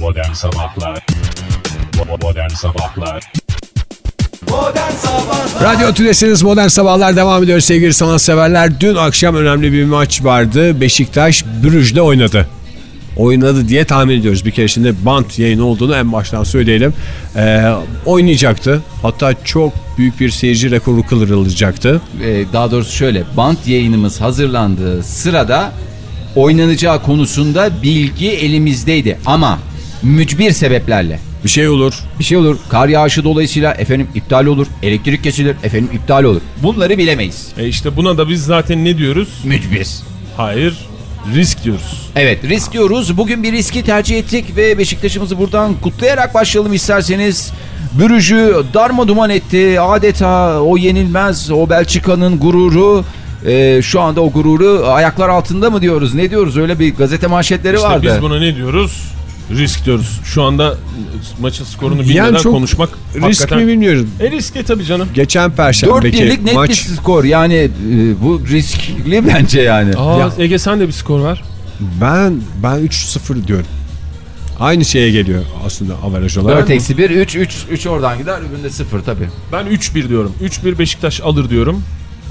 Modern Sabahlar Modern Sabahlar Radyo Tülesi'niz Modern Sabahlar devam ediyor sevgili sanatseverler. Dün akşam önemli bir maç vardı. Beşiktaş Brüj'le oynadı. Oynadı diye tahmin ediyoruz. Bir kere şimdi bant yayını olduğunu en baştan söyleyelim. Ee, oynayacaktı. Hatta çok büyük bir seyirci rekoru kırılacaktı. Ee, daha doğrusu şöyle bant yayınımız hazırlandığı sırada oynanacağı konusunda bilgi elimizdeydi ama mücbir sebeplerle. Bir şey olur. Bir şey olur kar yağışı dolayısıyla efendim iptal olur elektrik kesilir efendim iptal olur bunları bilemeyiz. E işte buna da biz zaten ne diyoruz? Mücbir. Hayır, risk diyoruz. Evet risk diyoruz. Bugün bir riski tercih ettik ve Beşiktaş'ımızı buradan kutlayarak başlayalım isterseniz. Bürücü darma duman etti. Adeta o yenilmez, o Belçika'nın gururu. e, şu anda o gururu ayaklar altında mı diyoruz? Ne diyoruz? Öyle bir gazete manşetleri İşte vardı. biz buna ne diyoruz? Risk diyoruz. Şu anda maçın skorunu bilmeden Yani çok konuşmak Risk hakikaten... mi bilmiyorum. E riskli tabii canım. Geçen 4 perşembeki birlik net maç bir skor. Yani e, bu riskli bence yani. Aa, Ya. Ege sen de bir skor ver. ben ben 3-0 diyorum. Aynı şeye geliyor aslında averaj olarak. 4 eksi 1, 3, 3, 3 oradan gider. Öbüründe 0 tabii. Ben 3-1 diyorum. 3-1 Beşiktaş alır diyorum.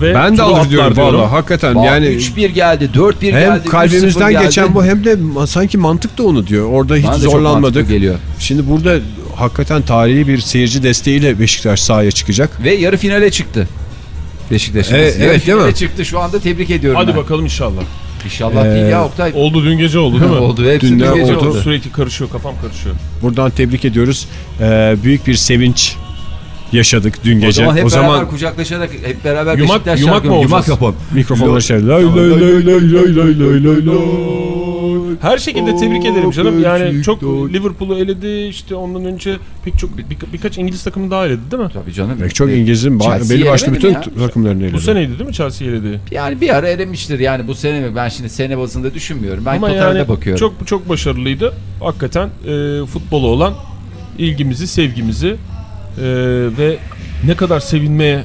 Ve Ben de alır diyorum valla hakikaten Bak, yani 3-1 geldi, 4-1 geldi, hem 3-0 kalbimizden geldi. geçen bu hem de sanki mantık da onu diyor. Orada hiç zorlanmadık. geliyor. Şimdi burada hakikaten tarihi bir seyirci desteğiyle Beşiktaş sahaya çıkacak. Ve yarı finale çıktı. Beşiktaş'ımız. Evet, yarı evet, değil finale mi? çıktı şu anda tebrik ediyorum Hadi ben. bakalım inşallah. İnşallah Ee, değil ya Oktay. Oldu dün gece oldu değil mi? oldu. Hepsi dün Dünden gece oldu. oldu. Sürekli karışıyor kafam karışıyor. Buradan tebrik ediyoruz. Ee, büyük bir sevinç yaşadık dün O gece. zaman hep o zaman beraber kucaklaşarak hep beraber Yumak- Beşiktaş yumak şarkı mı? Yumak yapalım. mikrofonla şey lay lay lay lay lay lay lay lay lay. Her şekilde tebrik ederim canım. Yani çok. Liverpool'u eledi. işte ondan önce pek çok bir, birkaç İngiliz takımı daha eledi değil mi? Tabii canım. Pek çok E, İngiliz'in belli başlı bütün ya. takımlarını eledi. Bu seneydi değil mi Chelsea eledi? Yani bir ara eremiştir yani bu sene mi? Ben şimdi sene bazında düşünmüyorum. Ben Ama totalde yani bakıyorum. çok çok başarılıydı. Hakikaten e, futbola olan ilgimizi, sevgimizi e, ve ne kadar sevinmeye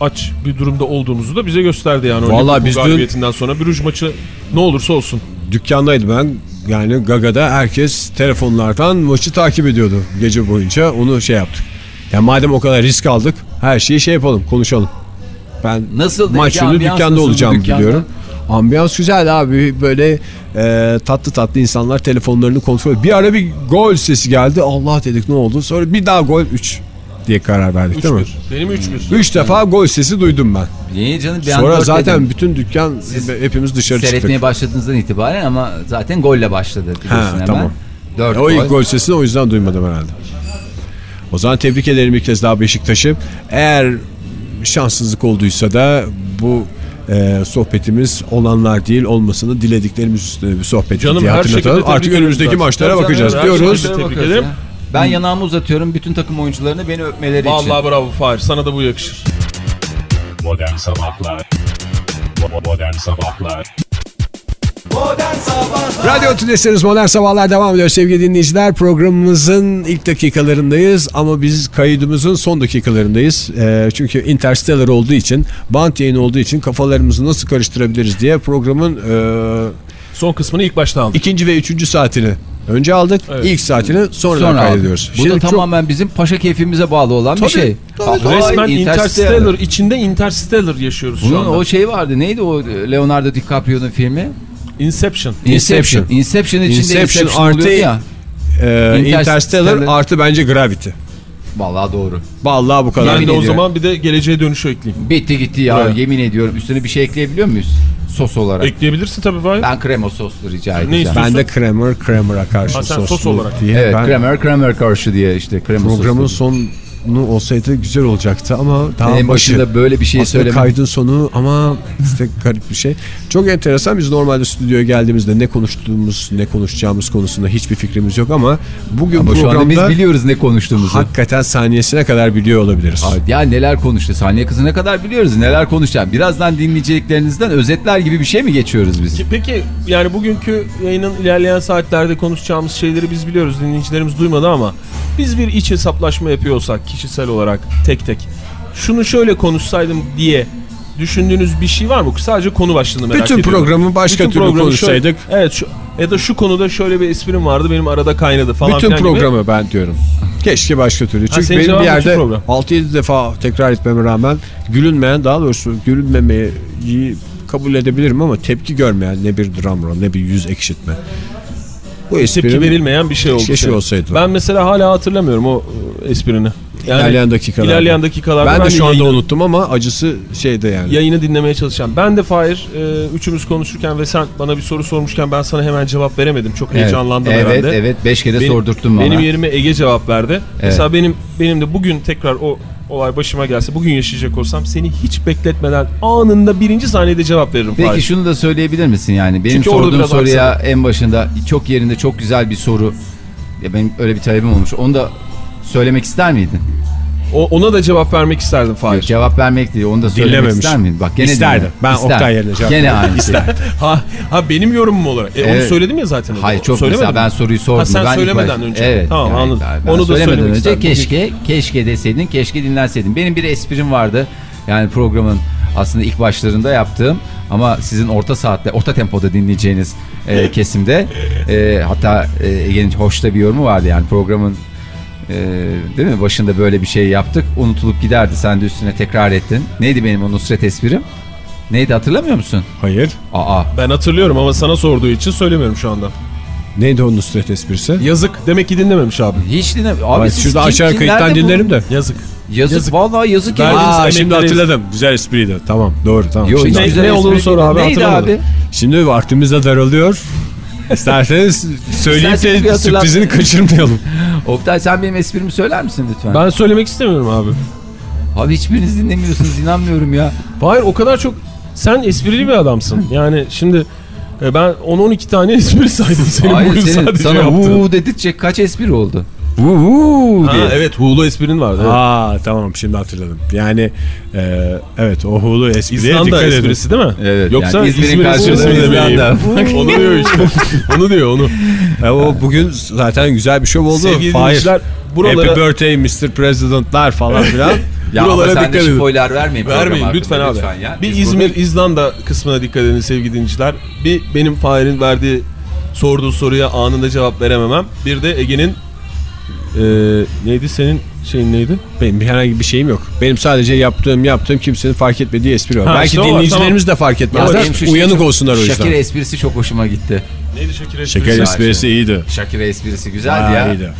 aç bir durumda olduğumuzu da bize gösterdi yani. O Vallahi Liverpool biz dün- galibiyetinden sonra Brüj maçı ne olursa olsun. Dükkandaydım ben. Yani Gaga'da herkes telefonlardan maçı takip ediyordu gece boyunca. Onu şey yaptık. Ya madem o kadar risk aldık her şeyi şey yapalım konuşalım. Ben Nasıldı? maç ambiyans dükkanda olacağım dükkanda? biliyorum. Ambiyans güzel abi böyle e, tatlı tatlı insanlar telefonlarını kontrol Bir ara bir gol sesi geldi. Allah dedik ne oldu? Sonra bir daha gol 3 diye karar verdik değil mi? 3-1. Benim 3-1. 3 defa gol sesi duydum ben. Niye canım? Bir an Sonra dört zaten dedim. bütün dükkan Siz hepimiz dışarı Seyretmeye çıktık. başladığınızdan itibaren ama zaten golle başladı biliyorsun Ha, hemen. tamam. 4 E, o ilk gol sesini o yüzden duymadım herhalde. O zaman tebrik ederim bir kez daha Beşiktaş'ı. Eğer şanssızlık olduysa da bu e, sohbetimiz olanlar değil olmasını dilediklerimiz üstüne bir sohbet Canım, diye her hatırlatalım. Artık önümüzdeki maçlara bakacağız diyoruz. Tebrik ederim. ya. Ben yanağımı uzatıyorum bütün takım oyuncularını beni öpmeleri için. Vallahi bravo Fahir. Sana da bu yakışır. Modern Sabahlar Modern Sabahlar Radyo Tülesi'niz Modern Sabahlar devam ediyor sevgili dinleyiciler. Programımızın ilk dakikalarındayız ama biz kaydımızın son dakikalarındayız. E, çünkü Interstellar olduğu için, band yayını olduğu için kafalarımızı nasıl karıştırabiliriz diye programın e, Son kısmını ilk başta aldık. ikinci ve üçüncü saatini önce aldık. Evet. İlk saatini sonradan Sonra kaydediyoruz. Bu da tamamen bizim paşa keyfimize bağlı olan bir şey. Aa, Resmen Interstellar. Interstellar, içinde Interstellar yaşıyoruz şu Bunun anda. o şey vardı neydi o Leonardo DiCaprio'nun filmi? Inception. Inception. Inception içinde Inception Inception, artı- ya. e, Interstellar. Interstellar artı bence Gravity. Vallahi doğru. Vallahi bu kadar. Ben de o zaman bir de geleceğe dönüşü ekleyeyim. Bitti gitti ya Buraya. yemin ediyorum. Üstüne bir şey ekleyebiliyor muyuz? Sos olarak. Ekleyebilirsin tabii Fahir. ben krema soslu rica Ne edeceğim. istiyorsun? Ben de Kramer, Kramer'a karşı Ha, sen soslu sos olarak. diye. Evet ben kremer kremer karşı diye işte krema programın soslu. sonu olsaydı güzel olacaktı ama daha En başı. başında böyle bir şey Aslında söyleme. kaydın sonu ama işte garip bir şey. Çok enteresan. Biz normalde stüdyoya geldiğimizde ne konuştuğumuz, ne konuşacağımız konusunda hiçbir fikrimiz yok ama bugün Ama şu anda biz programda biliyoruz ne konuştuğumuzu. hakikaten saniyesine kadar biliyor olabiliriz. Abi Ya neler konuştu? Saniye kızı ne kadar biliyoruz? Neler konuşacağım? Birazdan dinleyeceklerinizden özetler gibi bir şey mi geçiyoruz biz? Ki- Peki yani bugünkü yayının ilerleyen saatlerde konuşacağımız şeyleri biz biliyoruz. Dinleyicilerimiz duymadı ama biz bir iç hesaplaşma yapıyorsak kişisel olarak tek tek şunu şöyle konuşsaydım diye düşündüğünüz bir şey var mı? Sadece konu başlığını merak Bütün ediyorum. programı başka türlü programı konuşsaydık. şöyle- evet şu Ya da şu konuda şöyle bir esprim vardı benim arada kaynadı falan Bütün filan gibi. programı ben diyorum. Keşke başka türlü. Çünkü senin benim bir yerde bütün program. 6-7 defa tekrar etmeme rağmen gülünmeyen daha doğrusu gülünmemeyi kabul edebilirim ama tepki görmeyen ne bir dram roll ne bir yüz ekşitme. Bu Tepki esprim verilmeyen bir şey oldu. Keşke olsaydı. Ben mesela hala hatırlamıyorum o e, esprini. Yani ilerleyen dakikalarda. ilerleyen dakikalarda ben de şu anda yayını- unuttum ama acısı şeyde yani. yayını dinlemeye çalışacağım. Ben de Fahir e, üçümüz konuşurken ve sen bana bir soru sormuşken ben sana hemen cevap veremedim. Çok heyecanlandım evet, herhalde. Evet evet 5 kere Benim- sordurttun bana. Benim yerime Ege cevap verdi. Mesela benim benim de bugün tekrar o olay başıma gelse bugün yaşayacak olsam seni hiç bekletmeden anında birinci saniyede cevap veririm Peki Fahir. şunu da söyleyebilir misin yani? Benim Çünkü sorduğum soruya aksana. en başında çok yerinde çok güzel bir soru. Ya benim öyle bir talebim olmuş. Onu da söylemek ister miydin? O, ona da cevap vermek isterdim Fahir. Yok, cevap vermek değil. Onu da söylemek Dinlememiş. ister miydin? Bak gene İsterdim. Ben İster. Oktay yerine cevap Gene aynı şey. Ha, ha benim yorumum olarak. E, Onu Evet. söyledim ya zaten. Hayır çok Söylemedim mesela ben soruyu sordum. Ha, sen ben ilk söylemeden baş- önce. Evet. Tamam, anladım. ben Onu da söylemeden önce isterdim. keşke keşke deseydin, keşke dinlenseydin. Benim bir esprim vardı. Yani programın aslında ilk başlarında yaptığım ama sizin orta saatte, orta tempoda dinleyeceğiniz e, kesimde e, hatta e, Ege'nin hoşta bir yorumu vardı yani programın e, değil mi başında böyle bir şey yaptık unutulup giderdi sen de üstüne tekrar ettin. Neydi benim o Nusret esprim? Neydi hatırlamıyor musun? Hayır. Aa Ben hatırlıyorum ama sana sorduğu için söylemiyorum şu anda. Neydi o Nusret esprisi? Yazık. Demek ki dinlememiş abi. hiç dinle. Abi Ay, siz şurada kim- aşağı kayıttan bu- dinlerim de. Yazık. Yazık, Yazık. vallahi yazık ya. Verdiğiniz Aa şimdi hatırladım. Güzel espriydi. Tamam doğru tamam. Yo, Şimdi, Ne- güzel ne espri sor abi, Neydi hatırlamadım. abi? şimdi vaktimiz de daralıyor. İsterseniz söyleyip de sürprizini kaçırmayalım. Oktay sen benim esprimi söyler misin lütfen? Ben söylemek istemiyorum abi. Abi hiçbiriniz dinlemiyorsunuz inanmıyorum ya. Hayır o kadar çok sen esprili bir adamsın. Yani şimdi e, ben 10-12 tane espri saydım senin Hayır bugün senin sadece sana yaptığın. uuu dedirtecek kaç espri oldu? Uuu Ha, diye. evet Hulu esprin vardı. evet. Aa tamam şimdi hatırladım. Yani e, evet o hulu espriye İzlanda dikkat edin. esprisi değil mi? Evet, Yoksa yani İzmir'in İzmir'in karşılığı? İzlanda. onu diyor işte. onu diyor onu. E, o bugün zaten güzel bir şov oldu. Sevgili dinleyiciler buralara Happy birthday Mr. President'lar falan filan. Ya Buralara ama sen dikkat de edin. spoiler vermeyin. Vermeyin lütfen abi. ya. Bir Biz İzmir, burada- İzlanda kısmına dikkat edin sevgili dinleyiciler. Bir benim Fahir'in verdiği sorduğu soruya anında cevap verememem. Bir de Ege'nin e, neydi senin şeyin neydi? Benim bir herhangi bir şeyim yok. Benim sadece yaptığım yaptığım kimsenin fark etmediği espri var. Ha, Belki işte var, dinleyicilerimiz de fark etmezler. şey Uyanık çok- olsunlar o yüzden. Şakir esprisi çok hoşuma gitti. Neydi Şakir esprisi? Güzel esprisi iyiydi. Şakir esprisi güzeldi Bayağı ya. iyiydi.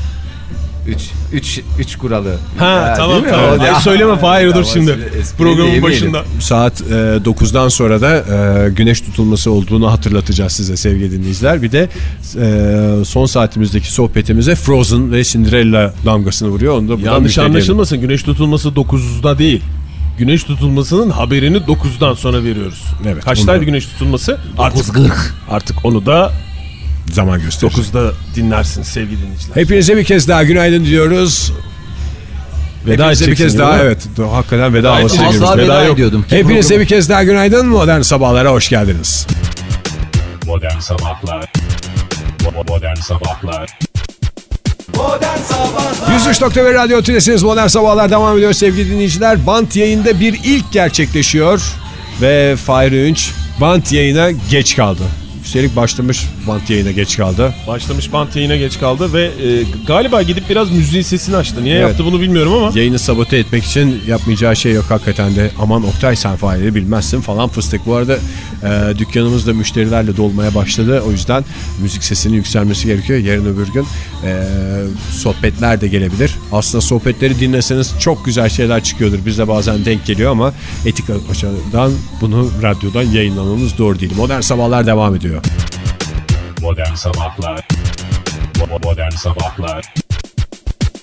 3 3 3 kuralı. Ha Ya, tamam tamam. Ay, söyleme Fahir dur şimdi. Programın başında. Saat e, 9'dan sonra da e, güneş tutulması olduğunu hatırlatacağız size sevgili dinleyiciler. Bir de e, son saatimizdeki sohbetimize Frozen ve Cinderella damgasını vuruyor. Onu da buradan Yanlış anlaşılmasın. Güneş tutulması 9'da değil. Güneş tutulmasının haberini 9'dan sonra veriyoruz. Evet, Kaçtaydı güneş tutulması? Artık, 9.40. artık onu da Zaman gösterir. 9'da dinlersiniz sevgili dinleyiciler. Hepinize bir kez daha günaydın diyoruz. Veda Hepinize bir kez daha mi? evet. Hakikaten veda havası girmiş. Veda veda yok. ediyordum. Ki Hepinize programı- bir kez daha günaydın. Modern sabahlara hoş geldiniz. Modern Sabahlar Bo- Modern Sabahlar 103.1 Radyo Tülesi'niz Modern Sabahlar devam ediyor sevgili dinleyiciler. Bant yayında bir ilk gerçekleşiyor. Ve Fahir Öğünç Bant yayına geç kaldı. Üstelik başlamış Bant yayına geç kaldı. Başlamış bant yayına geç kaldı ve e, galiba gidip biraz müziğin sesini açtı. Niye Evet. yaptı bunu bilmiyorum ama. Yayını sabote etmek için yapmayacağı şey yok hakikaten de. Aman Oktay sen Fahir'i bilmezsin falan fıstık. Bu arada e, dükkanımız da müşterilerle dolmaya başladı. O yüzden müzik sesinin yükselmesi gerekiyor. Yarın öbür gün e, sohbetler de gelebilir. Aslında sohbetleri dinleseniz çok güzel şeyler çıkıyordur. Bize bazen denk geliyor ama etik açıdan bunu radyodan yayınlamamız doğru değil. Modern Sabahlar devam ediyor. Modern Sabahlar Bo- Modern Sabahlar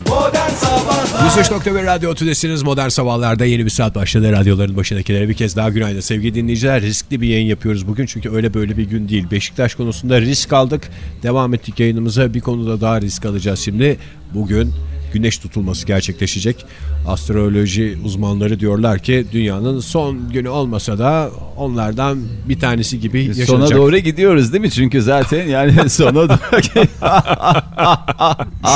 103.1 Radyo Tülesi'niz Modern Sabahlar'da yeni bir saat başladı. Radyoların başındakilere bir kez daha günaydın. Sevgili dinleyiciler riskli bir yayın yapıyoruz bugün. Çünkü öyle böyle bir gün değil. Beşiktaş konusunda risk aldık. Devam ettik yayınımıza. Bir konuda daha risk alacağız şimdi. Bugün güneş tutulması gerçekleşecek. Astroloji uzmanları diyorlar ki dünyanın son günü olmasa da onlardan bir tanesi gibi yaşanacak. Sona doğru gidiyoruz değil mi? Çünkü zaten yani sona doğru.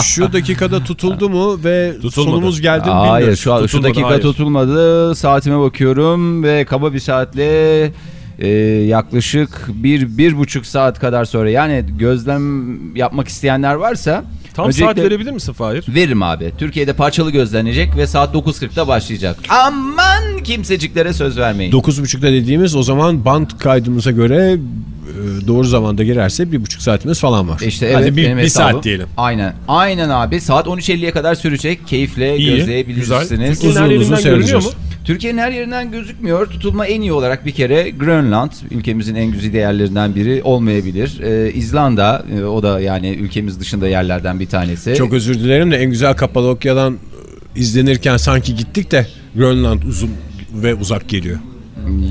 Şu dakikada tutuldu mu ve Tutulmadı. sonumuz geldi mi Hayır şu, an, şu dakika hayır. tutulmadı. Saatime bakıyorum ve kaba bir saatle Ee, yaklaşık bir, bir buçuk saat kadar sonra yani gözlem yapmak isteyenler varsa Tam saat verebilir misin Fahir? Veririm abi. Türkiye'de parçalı gözlenecek ve saat 9.40'da başlayacak. Aman kimseciklere söz vermeyin. 9.30'da dediğimiz o zaman band kaydımıza göre e, doğru zamanda girerse bir buçuk saatimiz falan var. İşte evet Hadi bir, bir saat diyelim. Aynen. Aynen abi. Saat 13.50'ye kadar sürecek. Keyifle İyi, gözleyebilirsiniz. güzel. Uzun uzun görünüyor seyredeceğiz. Türkiye'nin her yerinden gözükmüyor. Tutulma en iyi olarak bir kere Grönland ülkemizin en güzide yerlerinden biri olmayabilir. Ee, İzlanda e, o da yani ülkemiz dışında yerlerden bir tanesi. Çok özür dilerim de en güzel Kapadokya'dan e, izlenirken sanki gittik de Grönland uzun ve uzak geliyor.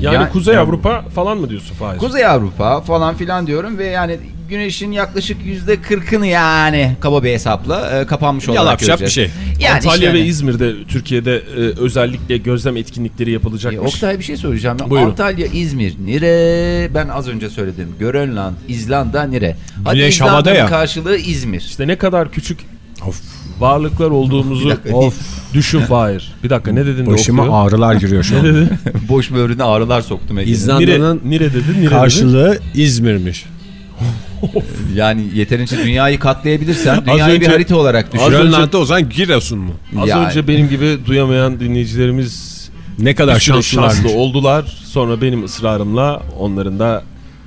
Yani Ya- Kuzey Avrupa falan mı diyorsun Fahir? Kuzey Avrupa falan filan diyorum ve yani güneşin yaklaşık yüzde kırkını yani kaba bir hesapla e, kapanmış olarak Yalapşap göreceğiz. bir şey. Yani Antalya işte ve hani- İzmir'de Türkiye'de e, özellikle gözlem etkinlikleri E, yapılacakmış. Oktay bir şey soracağım. ya. Buyurun. Antalya, İzmir, nire? Ben az önce söyledim. Grönland, İzlanda, nire? Hadi Güneş havada ya. karşılığı İzmir. İşte ne kadar küçük Of. varlıklar olduğumuzu dakika. Of. düşün Fahir. Bir dakika ne dedin de Başıma okuyor? ağrılar giriyor şu Ne an. dedin? Boş böğrüne ağrılar soktum. İzlanda'nın Nire, nire dedin, nire karşılığı İzmir'miş. Yani yeterince dünyayı katlayabilirsen dünyayı bir önce- harita olarak düşün. Az önce- Grönland'da o zaman Giresun mu? Az Yani. önce benim gibi duyamayan dinleyicilerimiz Ne kadar bir şanslı oldular. Sonra benim ısrarımla onların da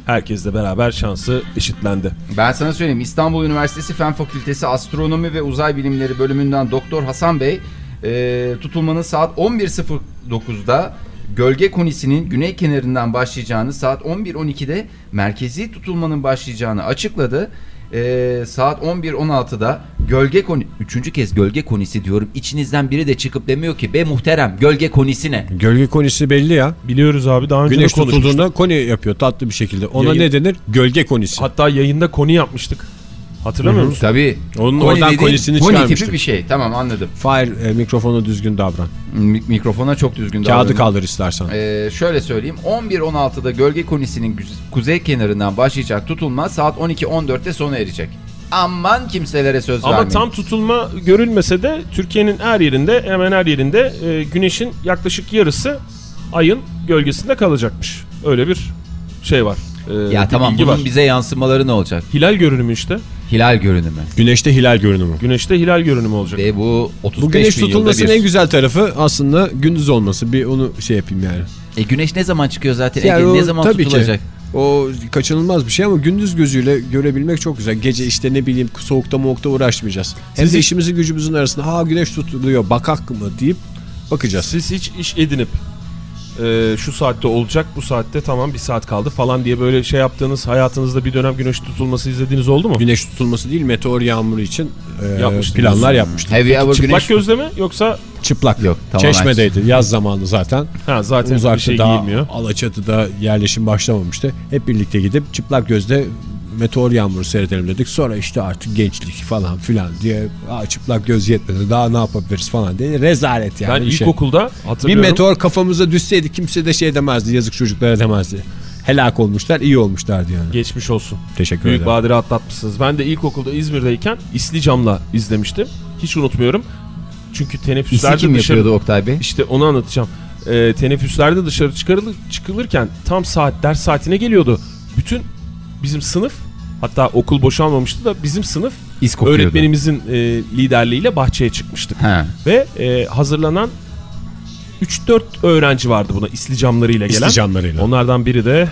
herkesle beraber şansı eşitlendi. Ben sana söyleyeyim İstanbul Üniversitesi Fen Fakültesi Astronomi ve Uzay Bilimleri bölümünden Doktor Hasan Bey e, tutulmanın saat 11.09'da gölge konisinin güney kenarından başlayacağını saat 11.12'de merkezi tutulmanın başlayacağını açıkladı. E, saat 11.16'da gölge koni... Üçüncü kez gölge konisi diyorum. İçinizden biri de çıkıp demiyor ki be muhterem gölge konisi ne? Gölge konisi belli ya. Biliyoruz abi daha önce Güneş tutulduğunda koni yapıyor tatlı bir şekilde. Ona Yayın- ne denir? Gölge konisi. Hatta yayında konu yapmıştık. Hatırlamıyor musun? Tabii. Onun Koni oradan dediğin konisini koni çıkarmıştık. tipi bir şey. Tamam anladım. Fahir e, mikrofonu düzgün davran. Mik- mikrofona çok düzgün Kağıdı davranın. kaldır istersen. Ee, şöyle söyleyeyim 11-16'da gölge konisinin kuzey kenarından başlayacak tutulma saat 12-14'te sona erecek. Aman kimselere söz Ama vermeyin. tam tutulma görülmese de Türkiye'nin her yerinde hemen her yerinde e, güneşin yaklaşık yarısı ayın gölgesinde kalacakmış. Öyle bir şey var. E, ya tamam bunun var. bize yansımaları ne olacak? Hilal görünümü işte. Hilal görünümü. Güneşte hilal görünümü. Güneşte hilal görünümü olacak. Ve bu 35 Bu güneş tutulmasının bir. en güzel tarafı aslında gündüz olması. Bir onu şey yapayım yani. E güneş ne zaman çıkıyor zaten? Yani Ege, o ne zaman tabii ki. tutulacak? O kaçınılmaz bir şey ama gündüz gözüyle görebilmek çok güzel. Gece işte ne bileyim soğukta moğukta uğraşmayacağız. Hem Siz de hiç- işimizin gücümüzün arasında ha güneş tutuluyor bakak mı deyip bakacağız. Siz hiç iş edinip e, şu saatte olacak bu saatte tamam bir saat kaldı falan diye böyle şey yaptığınız hayatınızda bir dönem güneş tutulması izlediğiniz oldu mu? Güneş tutulması değil meteor yağmuru için e, Yapmıştınız. planlar yapmıştık. Have you Çıplak güneş... gözle mi yoksa Çıplak. Yok, tamamen Çeşmedeydi yaz zamanı zaten. ha zaten bir Uzakta şey daha giyilmiyor. Alaçatı'da yerleşim başlamamıştı. Hep birlikte gidip çıplak gözle meteor yağmuru seyredelim dedik. Sonra işte artık gençlik falan filan diye Aa, çıplak göz yetmedi daha ne yapabiliriz falan diye rezalet yani ben bir şey. ilkokulda Bir hatırlıyorum. meteor kafamıza düşseydi kimse de şey demezdi yazık çocuklara demezdi. Helak olmuşlar iyi olmuşlardı yani. Geçmiş olsun. Teşekkür Büyük ederim. badire atlatmışsınız. Ben de ilkokulda İzmir'deyken İslicam'la izlemiştim. Hiç unutmuyorum. Çünkü teneffüslerde kim dışarı... yapıyordu Oktay Bey? İşte onu anlatacağım. Ee, teneffüslerde dışarı çıkarılır, çıkılırken tam saat ders saatine geliyordu. Bütün bizim sınıf hatta okul boşalmamıştı da bizim sınıf öğretmenimizin e, liderliğiyle bahçeye çıkmıştık. Ha. Ve e, hazırlanan 3-4 öğrenci vardı buna islicamlarıyla gelen. İsticamlarıyla. Onlardan biri de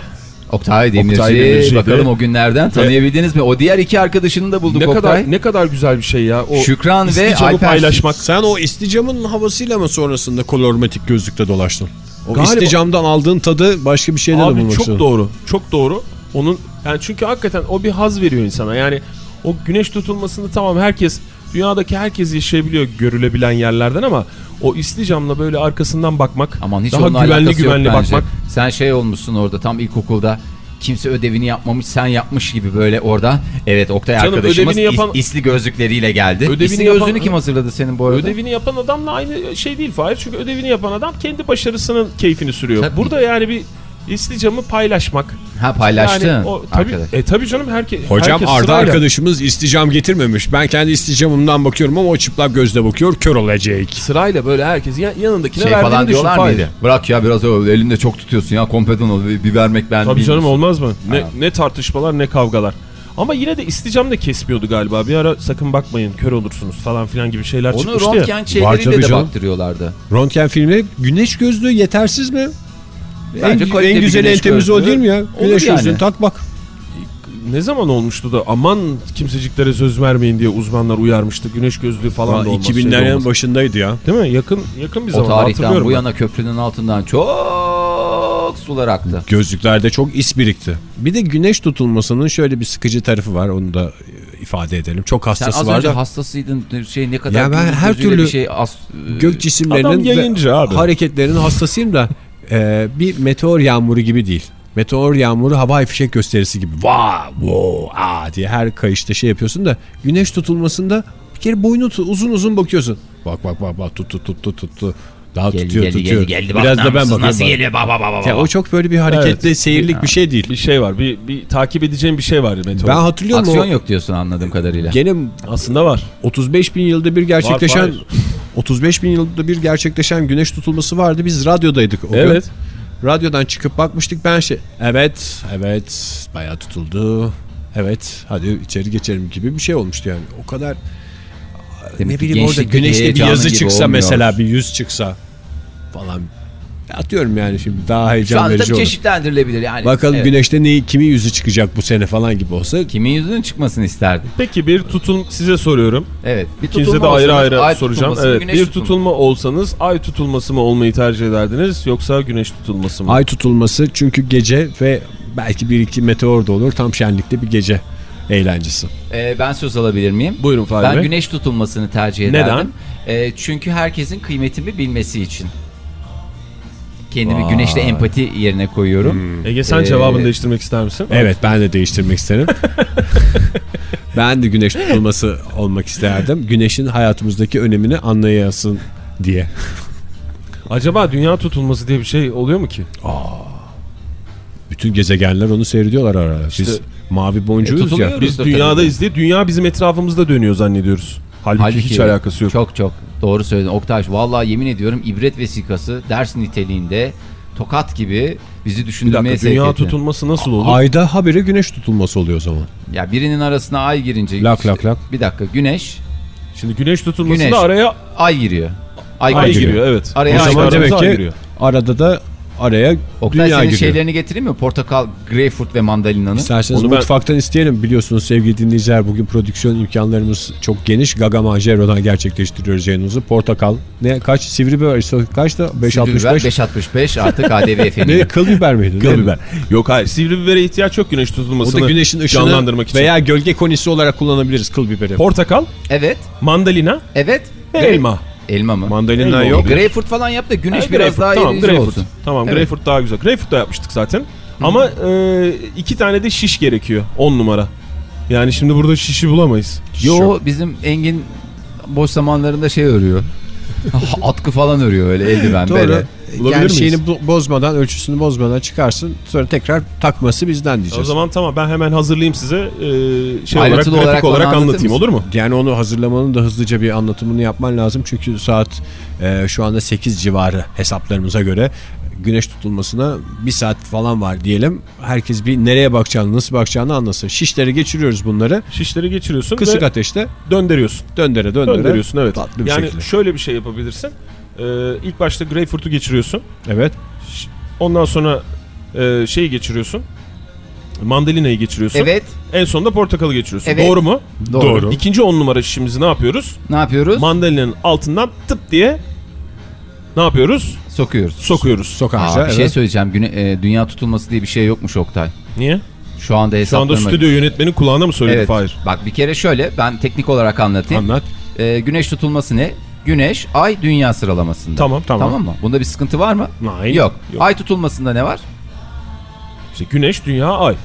Oktay Demirci. Oktay Demirci'ydi. Bakalım o günlerden tanıyabildiniz mi? O diğer iki arkadaşını da bulduk ne Oktay. kadar ne kadar güzel bir şey ya. O Şükran ve Alper. paylaşmak. Sen o isticamın havasıyla mı sonrasında kolormetik gözlükte dolaştın? O Galiba- isticamdan aldığın tadı başka bir şeyden de Abi bulmak çok istedim. doğru. Çok doğru. Onun yani çünkü hakikaten o bir haz veriyor insana. Yani o güneş tutulmasını tamam herkes dünyadaki herkes yaşayabiliyor görülebilen yerlerden ama o isticamla böyle arkasından bakmak Aman hiç daha güvenli güvenli bence. bakmak. Sen şey olmuşsun orada tam ilkokulda. Kimse ödevini yapmamış sen yapmış gibi böyle orada. Evet Oktay Canım, arkadaşımız yapan- is- isli gözlükleriyle geldi. Ödevini isli yapan- gözlüğünü kim hazırladı senin bu arada? Ödevini yapan adamla aynı şey değil Fahir. Çünkü ödevini yapan adam kendi başarısının keyfini sürüyor. Tabii. Burada yani bir İsticamı paylaşmak. Ha paylaştın. Yani o, tabii, arkadaş. e, tabii canım herke, Hocam herkes Arda sırayla. arkadaşımız isticam getirmemiş. Ben kendi isticamımdan bakıyorum ama o çıplak gözle bakıyor. Kör olacak. Sırayla böyle herkes yan, yanındakine Şey verdiğini falan düşün, diyorlar Fahir. mıydı? Bırak ya biraz öyle elinde çok tutuyorsun ya kompeten ol bir bir vermek ben Tabii canım olmaz mı? Ne, Ha. ne tartışmalar ne kavgalar. Ama yine de isticam da kesmiyordu galiba. Bir ara sakın bakmayın kör olursunuz falan filan gibi şeyler Onu çıkmıştı ya. röntgen şeyleriyle de baktırıyorlardı. Röntgen filmi güneş gözlüğü yetersiz mi? Bence en, en güzel en temiz o değil mi ya? Güneş yani. gözlüğünü tak bak. Ne zaman olmuştu da aman kimseciklere söz vermeyin diye uzmanlar uyarmıştı. Güneş gözlüğü falan da olmaz. şey de 2000'lerin olmaz. başındaydı ya. Değil mi? Yakın yakın bir O zaman tarihten hatırlıyorum bu ben. yana köprünün altından çok sular aktı. Gözlüklerde çok is birikti. Bir de güneş tutulmasının şöyle bir sıkıcı tarafı var. Onu da ifade edelim. Çok Sen hastası az var önce hastasıydın şey ne kadar Ya ben her türlü bir şey as, Gök cisimlerinin yayıncı ve abi. hareketlerinin hastasıyım da e, bir meteor yağmuru gibi değil. Meteor yağmuru havai fişek gösterisi gibi. Va, wo, a diye her kayışta şey yapıyorsun da güneş tutulmasında bir kere boyunu tu- uzun uzun bakıyorsun. Bak bak bak bak tuttu tuttu tuttu. Daha Geldi, tutuyor geldi, tutuyor. geldi, geldi. Bak, Biraz da ben bakıyorum. Nasıl geliyor baba baba baba. Ya o çok böyle bir hareketli Evet. seyirlik bir şey değil. Bir şey var. Bir, bir takip edeceğim bir şey var meteor. Ben hatırlıyorum Aksiyon o yok diyorsun anladığım kadarıyla. gene Aslında var. 35 bin yılda bir gerçekleşen Var, var. 35 bin yılda bir gerçekleşen güneş tutulması vardı. Biz radyodaydık o gün. Evet. Radyodan çıkıp bakmıştık ben şey evet evet bayağı tutuldu. Evet hadi içeri geçelim gibi bir şey olmuştu yani. O kadar Demek ne bileyim orada güneşte bir yazı çıksa olmuyor. mesela bir yüz çıksa falan. Atıyorum yani şimdi daha Şu heyecan anda verici tabii olur. çeşitlendirilebilir yani. Bakalım Evet. güneşte neyi kimin yüzü çıkacak bu sene falan gibi olsa Kimin yüzünün çıkmasını isterdin? Peki bir tutulma size soruyorum. Evet. Bir İkinize de tutulma ayrı ayrı ay soracağım. Evet, bir tutulması tutulma olsanız ay tutulması mı olmayı tercih ederdiniz yoksa güneş tutulması mı? ay tutulması çünkü gece ve belki bir iki meteor da olur tam şenlikte bir gece eğlencesi. Ee, ben söz alabilir miyim? Buyurun Fahri Ben Bey. güneş tutulmasını tercih Neden? ederdim. Ee, çünkü herkesin kıymetimi bilmesi için. Kendimi güneşle empati yerine koyuyorum. Ege sen Ee, cevabını değiştirmek ister misin? Evet ben de değiştirmek isterim. ben de güneş tutulması olmak isterdim. Güneşin hayatımızdaki önemini anlayasın diye. Acaba dünya tutulması diye bir şey oluyor mu ki? Bütün gezegenler onu seyrediyorlar arada. Biz İşte- mavi boncuğuz ya. tutuluyoruz. Biz da dünyadayız diye dünya bizim etrafımızda dönüyor zannediyoruz. Halbuki, Halbuki hiç alakası yok. Çok çok doğru söyledin Oktay. Vallahi yemin ediyorum ibret vesikası ders niteliğinde tokat gibi bizi düşündürmeye sevk dünya etti. tutulması nasıl olur? Ayda habire güneş tutulması oluyor o zaman. Ya birinin arasına ay girince. Lak, lak, lak. Bir dakika güneş, Şimdi güneş tutulmasında Güneş. araya ay giriyor. Ay, ay giriyor. giriyor evet. Araya o ay zaman demek ki arada da araya Oktay dünya senin giriyor. şeylerini getireyim mi? Portakal, greyfurt ve mandalinanı. İsterseniz Onu ben- mutfaktan isteyelim. Biliyorsunuz sevgili dinleyiciler bugün prodüksiyon imkanlarımız çok geniş. Gaga Manjero'dan gerçekleştiriyoruz yayınımızı. Portakal ne kaç sivri biber kaç da 5.65 5.65 artık ne efendim. kıl biber miydi? Kıl biber. Yok hayır sivri bibere ihtiyaç yok güneş O tutulmasını da güneşin ışını canlandırmak için. veya gölge konisi olarak kullanabiliriz kıl biberi. Portakal, evet, mandalina evet. ve elma. Elma mı? Mandalina Elma yok. Greyfurt falan yap da güneş Ha, biraz greyfurt, daha tamam, greyfurt. olsun. Tamam Evet. greyfurt daha güzel. Greyfurt da yapmıştık zaten. Ama e, iki tane de şiş gerekiyor. 10 numara. Yani şimdi burada şişi bulamayız. Yo bizim Engin boş zamanlarında şey örüyor. Atkı falan örüyor öyle eldiven Doğru. böyle. Bulabilir Yani miyiz? şeyini bo- bozmadan, ölçüsünü bozmadan çıkarsın. Sonra tekrar takması bizden O diyeceğiz. zaman tamam ben hemen hazırlayayım size. e, şey olarak, Ayrıntılı olarak olarak, anlatır anlatayım olur mu? Yani onu hazırlamanın da hızlıca bir anlatımını yapman lazım. Çünkü saat e, şu anda 8 civarı hesaplarımıza göre güneş tutulmasına bir saat falan var diyelim. Herkes bir nereye bakacağını, nasıl bakacağını anlasın. Şişleri geçiriyoruz bunları. Şişleri geçiriyorsun Kısık ve ateşte döndürüyorsun. döndere döndere. Döndürüyorsun evet. Tatlı bir yani şekilde. şöyle bir şey yapabilirsin. E, ilk başta greyfurt'u geçiriyorsun. Evet. Ondan sonra e, şeyi geçiriyorsun. Mandalinayı geçiriyorsun. Evet. En sonunda portakalı geçiriyorsun. Evet. Doğru mu? Doğru. İkinci on numara şişimizi ne yapıyoruz? Ne yapıyoruz? Mandalinanın altından tıp diye ne yapıyoruz? Sokuyoruz. Sokuyoruz. Sokakça. Aa, bir şey evet. söyleyeceğim. Güne, e, dünya tutulması diye bir şey yokmuş Oktay. Niye? Şu anda Şu anda stüdyo yönetmenin kulağına mı söyledi Evet. Fahir? Bak bir kere şöyle ben teknik olarak anlatayım. Anlat. E, güneş tutulması ne? Güneş, ay, dünya sıralamasında. Tamam tamam. Tamam mı? Bunda bir sıkıntı var mı? Hayır. Yok. Yok. Ay tutulmasında ne var? İşte güneş, dünya, ay.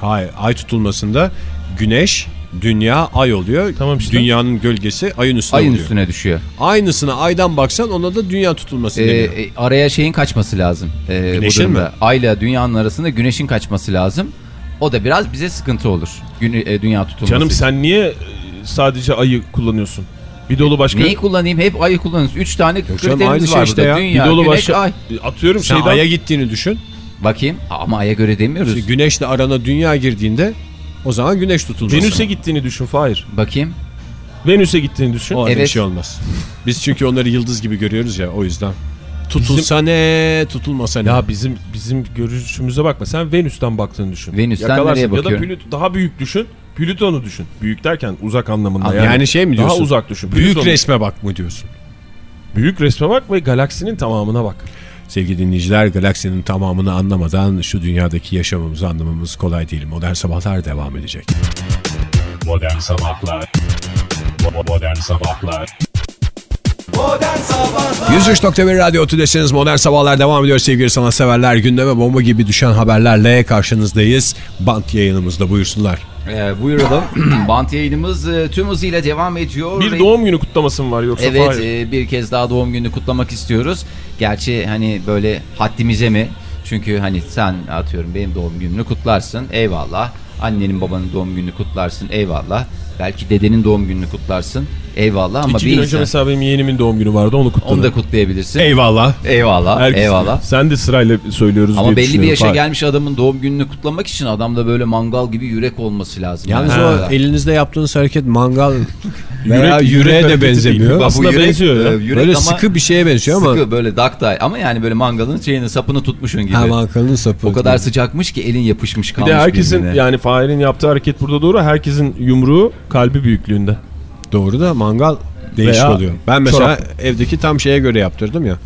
Hayır. Ay tutulmasında güneş, dünya ay oluyor. Tamam işte. Dünyanın gölgesi ayın üstüne Ayın oluyor. üstüne düşüyor. Aynısına aydan baksan ona da dünya tutulması Ee, deniyor. e, araya şeyin kaçması lazım. Ee, bu Güneşin mi? Ayla dünyanın arasında güneşin kaçması lazım. O da biraz bize sıkıntı olur. Gün, e, dünya tutulması. Canım için. sen niye e, sadece ayı kullanıyorsun? Bir dolu başka... Neyi kullanayım? Hep ayı kullanıyoruz. Üç tane canım, kriterimiz aynı var şey işte burada. ya. Dünya, bir dolu güneş, başka... ay. Atıyorum Sen şeyden... aya gittiğini düşün. Bakayım ama aya göre demiyoruz. İşte güneşle arana dünya girdiğinde o zaman güneş tutulması. Venüs'e gittiğini düşün Fahir. Bakayım. Venüs'e gittiğini düşün. O Evet. bir şey olmaz. Biz çünkü onları yıldız gibi görüyoruz ya o yüzden. Tutulsa ne, tutulmasa ne. Ya bizim bizim görüşümüze bakma. Sen Venüs'ten baktığını düşün. Venüs'ten Yakalarsın. nereye Ya da bakıyorum? Plüto, daha büyük düşün. Plüton'u düşün. Büyük derken uzak anlamında yani, yani. şey mi daha diyorsun? uzak düşün. Büyük resme bak mı diyorsun? Büyük resme bak ve galaksinin tamamına bak. Sevgili dinleyiciler galaksinin tamamını anlamadan şu dünyadaki yaşamımızı anlamamız kolay değil. Modern Sabahlar devam edecek. Modern Sabahlar Bo- Modern Sabahlar 103.1 Radyo Tülesi'niz Modern Sabahlar devam ediyor sevgili sanatseverler. Gündeme bomba gibi düşen haberlerle karşınızdayız. Bant yayınımızda buyursunlar. Ee, buyuralım. Bant yayınımız e, tüm hızıyla devam ediyor. Bir doğum günü kutlaması mı var yoksa Evet e, bir kez daha doğum gününü kutlamak istiyoruz. Gerçi hani böyle haddimize mi? Çünkü hani sen atıyorum benim doğum gününü kutlarsın eyvallah. Annenin babanın doğum gününü kutlarsın eyvallah. Belki dedenin doğum gününü kutlarsın eyvallah ama İki bir gün önce insan mesela benim yeğenimin doğum günü vardı onu kutladım. onu da kutlayabilirsin. Eyvallah. eyvallah Herkes- eyvallah. Sen de sırayla söylüyoruz Ama diye belli bir yaşa Fahir. gelmiş adamın doğum gününü kutlamak için adamda böyle mangal gibi yürek olması lazım. Yalnız Yani. o elinizde yaptığınız hareket mangal veya Yürek- yüreğe yürek de benzemiyor. Aslında yürek- benziyor ya. e, yürek Böyle ama sıkı bir şeye benziyor ama. sıkı böyle ductile ama yani böyle mangalın şeyini sapını tutmuşun gibi. Ha mangalın sapı. O kadar sıcakmış ki elin yapışmış Bir kalmış de herkesin birbirine. yani Fahir'in yaptığı hareket burada doğru. Herkesin yumruğu kalbi büyüklüğünde. Doğru da mangal değişik Veya oluyor. Ben mesela çorap. evdeki tam şeye göre yaptırdım ya.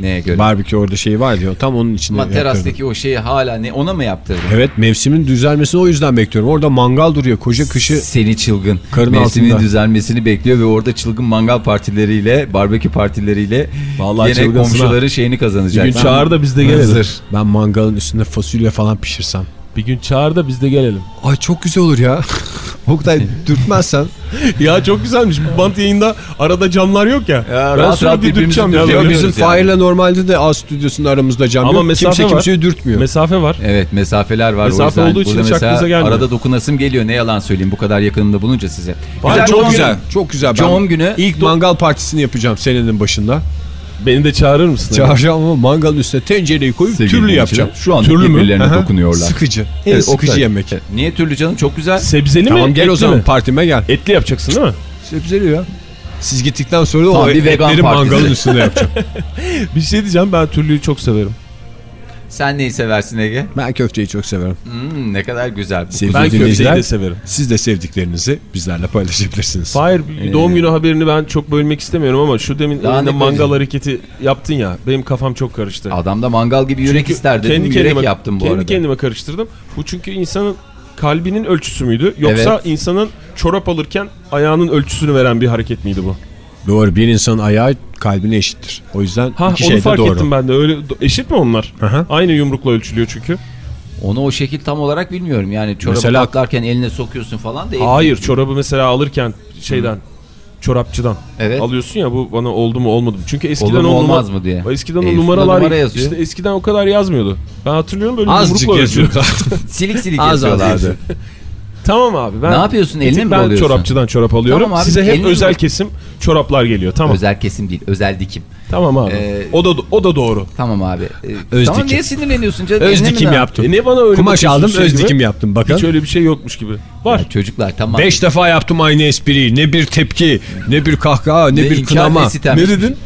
Neye göre? Barbekü orada şey var diyor. Tam onun içinde Ama yaptırdım. terastaki o şeyi hala ne ona mı yaptırdın? Evet mevsimin düzelmesini o yüzden bekliyorum. Orada mangal duruyor. Koca kışı Seni çılgın. Karın Mevsimin altında. düzelmesini bekliyor ve orada çılgın mangal partileriyle, barbekü partileriyle Vallahi yine komşuların şeyini kazanacak. Bir gün çağır da biz de gelelim. Hazır. ben mangalın üstünde fasulye falan pişirsem. Bir gün çağır da biz de gelelim. Ay çok güzel olur ya. Oktay dürtmezsen. ya çok güzelmiş. Bu bant yayında arada camlar yok ya. Ya, ben rahat sonra rahat bir birbirimizi dürteceğim ya. Bizim yani. Fahir'le normalde de A stüdyosunda aramızda cam Ama yok. mesafe Kimse var. kimseyi dürtmüyor. Mesafe var. Evet mesafeler var. Mesafe o yüzden olduğu için hiç aklınıza gelmiyor. arada dokunasım geliyor. Ne yalan söyleyeyim bu kadar yakınımda bulunca size. Güzel çok güzel. Çok güzel. Ben Doğum günü. İlk mangal partisini yapacağım senenin başında. Beni de çağırır mısın? Çağıracağım ama mangalın üstüne tencereyi koyup Sevgili türlü yapacağım. Şu anda Türlü mü? birbirlerine Aha. dokunuyorlar. Sıkıcı. En Evet, sıkıcı Oktay. yemek. Niye türlü canım çok güzel. Sebzeli mi? Tamam gel o etli zaman mi? partime gel. Etli yapacaksın değil mi? Sebzeli ya. Siz gittikten sonra da Tam o bir vegan etleri partisi. mangalın üstüne yapacağım. Bir şey diyeceğim ben türlüyü çok severim. Sen neyi seversin Ege? Ben köfteyi çok severim. Hmm, ne kadar güzel. Sevgili Ben köfteyi de severim. Siz de sevdiklerinizi bizlerle paylaşabilirsiniz. Hayır Ee, doğum günü haberini ben çok bölmek istemiyorum ama şu demin ne mangal böleceğim? hareketi yaptın ya benim kafam çok karıştı. Adamda mangal gibi yürek Çünkü ister dedim. kendi yürek kendime, yaptım bu kendi arada. kendime karıştırdım. Bu çünkü insanın kalbinin ölçüsü müydü? Yoksa Evet. insanın çorap alırken ayağının ölçüsünü veren bir hareket miydi bu? Doğru bir insanın ayağı kalbine eşittir. O yüzden Ha iki onu şey de fark doğru. ettim ben de. Öyle eşit mi onlar? Aha. Aynı yumrukla ölçülüyor çünkü. Onu o şekil tam olarak bilmiyorum. Yani çorabı Mesela- katlarken eline sokuyorsun falan da. Hayır çorabı mesela alırken şeyden çorapçıdan Evet. alıyorsun ya bu bana oldu mu olmadı mı? Çünkü eskiden Olur mu o olmaz mı diye. Eskiden E, o numaralar numara yazıyor. işte eskiden o kadar yazmıyordu. Ben hatırlıyorum böyle Azıcık yumrukla ölçüyordu. yazıyor. Silik silik Az az yazıyorlardı. Tamam abi ben Ne yapıyorsun, bir eline mi ben doluyorsun? çorapçıdan çorap alıyorum. Tamam abi, Size hep mi özel dol- kesim çoraplar geliyor. Tamam. Özel kesim değil, özel dikim. Tamam abi. Ee, o da o da doğru. Tamam abi. Ee, Öz tamam dikim. niye sinirleniyorsun canım? Öz Eline mi dikim yaptım. E ne bana öyle Kumaş aldım şey öz gibi? dikim yaptım bakın. Hiç öyle bir şey yokmuş gibi. Var. Ya çocuklar tamam. Beş defa yaptım aynı espriyi. Ne bir tepki, ne bir kahkaha, ne, bir inkar kınama. Ne dedin?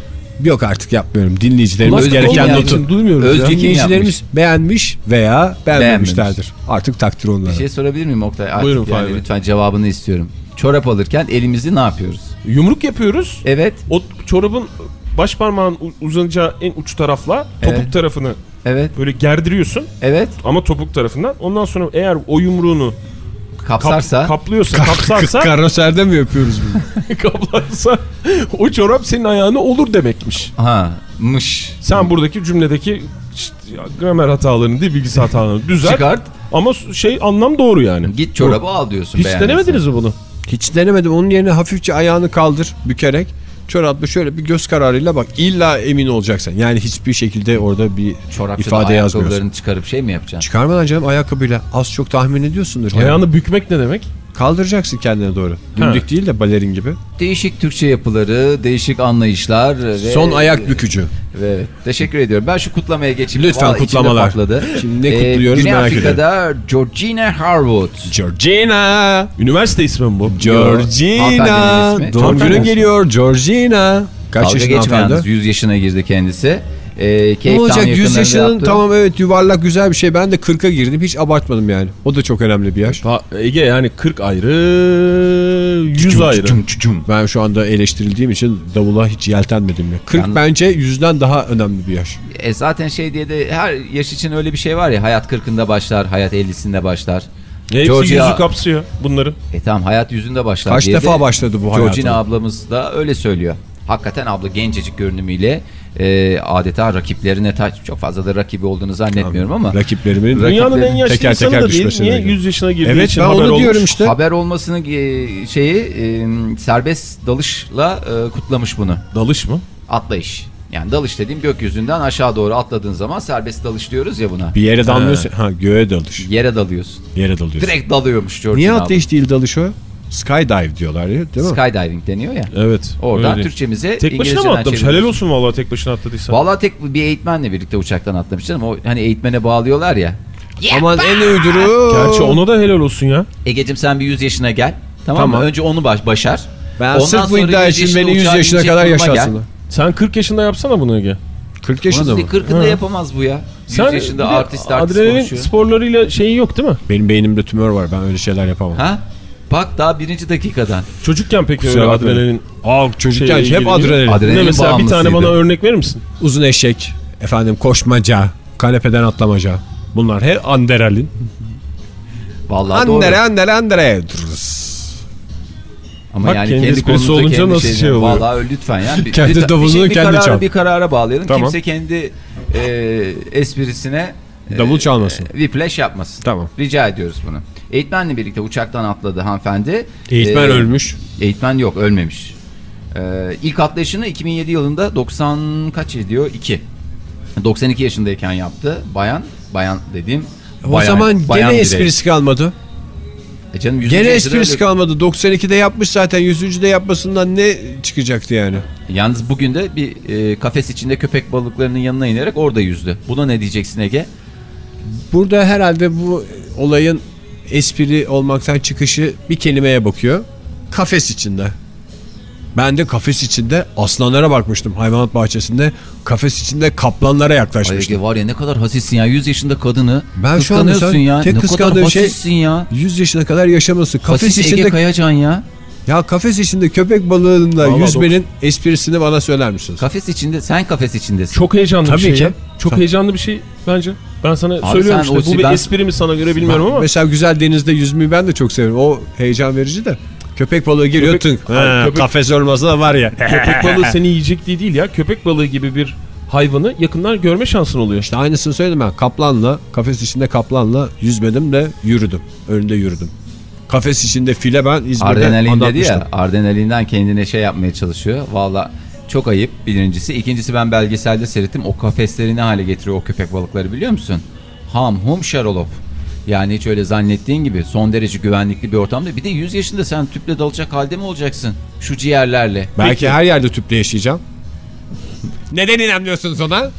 Yok artık yapmıyorum. Dinleyicilerimiz gereken olmayan notu. duymuyoruz Öz ya. Dinleyicilerimiz beğenmiş veya beğenmemişlerdir. Artık takdir onlara. Bir şey sorabilir miyim Oktay? Artık Buyurun yani Fahri lütfen cevabını istiyorum. Çorap alırken elimizi ne yapıyoruz? Yumruk yapıyoruz. Evet, O çorabın baş parmağın uzanacağı en uç tarafla topuk Evet. tarafını evet, böyle gerdiriyorsun evet. ama topuk tarafından. Ondan sonra eğer o yumruğunu kap- Kapsarsa kaplıyorsa, kapsarsa, Karoserde mi yapıyoruz bunu? kaplarsa o çorap senin ayağına olur demekmiş. ha, mış. Sen buradaki cümledeki işte, ya, gramer hatalarını değil bilgisi hatalarını düzelt. Çıkart. Ama şey anlam doğru yani. Git çorabı al diyorsun. Hiç denemediniz mi bunu? Hiç denemedim. Onun yerine hafifçe ayağını kaldır bükerek çorapla şöyle bir göz kararıyla bak. İlla emin olacaksın. Yani hiçbir şekilde orada bir Çorapçıda ifade yazmıyorsun. çıkarıp şey mi yapacaksın? Çıkarmadan canım ayakkabıyla az çok tahmin ediyorsundur. yani. Ayağını bükmek ne demek? Kaldıracaksın kendine doğru. Dimdik değil de balerin gibi. Değişik Türkçe yapıları, değişik anlayışlar. Ve, Son ayak bükücü. Ve teşekkür ediyorum. Ben şu kutlamaya geçeyim. Lütfen Vallahi kutlamalar. patladı. Şimdi ne kutluyoruz Güney merak Afrika'da Georgina Harwood. Georgina. Üniversite ismi mi bu? Georgina. Doğum ismi. geliyor Georgina. Kaç Dalga yaşında hanımefendi? yalnız 100 yaşına girdi kendisi. Ee, Cape Ne olacak 100 yakınlarında yaşının tamam evet yuvarlak güzel bir şey. Ben de 40'a girdim hiç abartmadım yani. O da çok önemli bir yaş. Ha, Ege yani 40 ayrı, 100 ayrı. Cum, cum, cum. Ben şu anda eleştirildiğim için davula hiç yeltenmedim ya. 40 Yalnız- bence 100'den daha önemli bir yaş. E zaten şey diye de her yaş için öyle bir şey var ya hayat 40'ında başlar, hayat 50'sinde başlar. Hepsi Georgia- yüzü kapsıyor bunların. E tamam hayat yüzünde başlar Kaç diye defa de başladı bu Georgina hayatına? ablamız da öyle söylüyor. Hakikaten abla gencecik görünümüyle e, adeta rakiplerine taç çok fazla da rakibi olduğunu zannetmiyorum ama Rakiplerimin Rakip- Dünyanın en yaşlı teker insanı teker da değil. Niye göre. 100 yaşına girdiği Evet için ben haber onu olmuş? diyorum işte. haber olmasını e, şeyi e, serbest dalışla e, kutlamış bunu. Dalış mı? Atlayış. Yani dalış dediğim gökyüzünden aşağı doğru atladığın zaman serbest dalış diyoruz ya buna. Bir yere dalmıyorsun. Ha göğe dalış. Yere dalıyorsun. Yere dalıyorsun. Direkt dalıyormuş Georgina Niye atlayış değil dalış o? Skydive diyorlar ya değil mi? Skydiving deniyor ya. Evet. Oradan öyle. Türkçemize Tek başına mı atlamış? Helal olsun vallahi tek başına atladıysan. Vallahi tek bir eğitmenle birlikte uçaktan atlamış canım. O hani eğitmene bağlıyorlar ya. Aman en uyduru. Gerçi ona da helal olsun ya. Egecim sen bir 100 yaşına gel. Tamam, Tamam. mı? Önce onu baş, başar. Ben Ondan sırf bu sonra iddia 100 için beni 100 uçağa yaşına kadar yaşatsınlar. Sen 40 yaşında yapsana bunu Ege. 40 yaşında Nasıl mı? 40'ında Ha. yapamaz bu ya. 100 Sen yaşında artist artist adrenalin konuşuyor. sporlarıyla şeyin yok değil mi? Benim beynimde tümör var. Ben öyle şeyler yapamam. Ha? Bak daha birinci dakikadan. Çocukken peki Kusura öyle adrenalin Aa çocukken Şeyle hep adrenalin. Adrenalin Ne mesela bir tane bana örnek verir misin? Uzun eşek, efendim koşmaca, kanepeden atlamaca. Bunlar hep adrenalin. Vallahi doğru. Andere, andere, andere. Drız. Ama Bak, yani kendi konumuza olunca kendi nasıl şey oluyor? Vallahi lütfen ya. Bir, Kendi lütfen- davulunu bir şey, bir kendi karara, çal. Bir karara bağlayalım. Tamam. Kimse kendi e, esprisine e, Davul çalmasın. e, whiplash yapmasın. Tamam. Rica ediyoruz bunu. Eğitmenle birlikte uçaktan atladı hanımefendi. Eğitmen E, ölmüş. Eğitmen yok ölmemiş. Ee, ilk atlayışını 2007 yılında 90 kaç ediyor? 2. 92 yaşındayken yaptı. Bayan, bayan dediğim. O bayan- zaman bayan gene esprisi kalmadı. E canım, 100. Gene esprisi öyle- kalmadı. 92'de yapmış zaten. 100. yapmasından ne çıkacaktı yani? Yalnız bugün de bir e, kafes içinde köpek balıklarının yanına inerek orada yüzdü. Buna ne diyeceksin Ege? Burada herhalde bu olayın espri olmaktan çıkışı bir kelimeye bakıyor. Kafes içinde. Ben de kafes içinde aslanlara bakmıştım hayvanat bahçesinde. Kafes içinde kaplanlara Ay yaklaşmıştım. Ege var ya ne kadar hasissin ya 100 yaşında kadını Ben şu kıskanıyorsun sen- ya. tek ne kadar kıskandığım şey- hasissin ya. 100 yaşına kadar yaşaması. Kafes Hasis içinde Ege Kayacan ya. ya kafes içinde köpek balığında Vallahi yüzmenin esprisini bana söyler misiniz? Kafes içinde sen kafes içindesin. Çok heyecanlı Tabii bir şey ki. ya. Çok Tabii. heyecanlı bir şey bence. Ben sana Abi söylüyorum o işte. Bu bir ben- espri mi sana göre bilmiyorum ama. Mesela güzel denizde yüzmeyi ben de çok severim. O heyecan verici de. Köpek balığı geliyor Köpek- tınk. Hayır, Ha, köpek- Kafes olmasa da var ya. Köpek balığı seni yiyecek diye değil ya. Köpek balığı gibi bir hayvanı yakından görme şansın oluyor. İşte aynısını söyledim ben. Kaplanla, kafes içinde kaplanla yüzmedim de yürüdüm. Önünde yürüdüm. Kafes içinde file ben İzmir'de Adrenalin dedi ya. Adrenalinden kendine şey yapmaya çalışıyor. Valla çok ayıp birincisi. İkincisi ben belgeselde seyrettim. O kafesleri ne hale getiriyor o köpek balıkları biliyor musun? Ham hum şarolop. Yani hiç öyle zannettiğin gibi son derece güvenlikli bir ortamda. Bir de 100 yaşında sen tüple dalacak halde mi olacaksın? Şu ciğerlerle. Belki her yerde tüple yaşayacağım. Neden inanmıyorsunuz ona?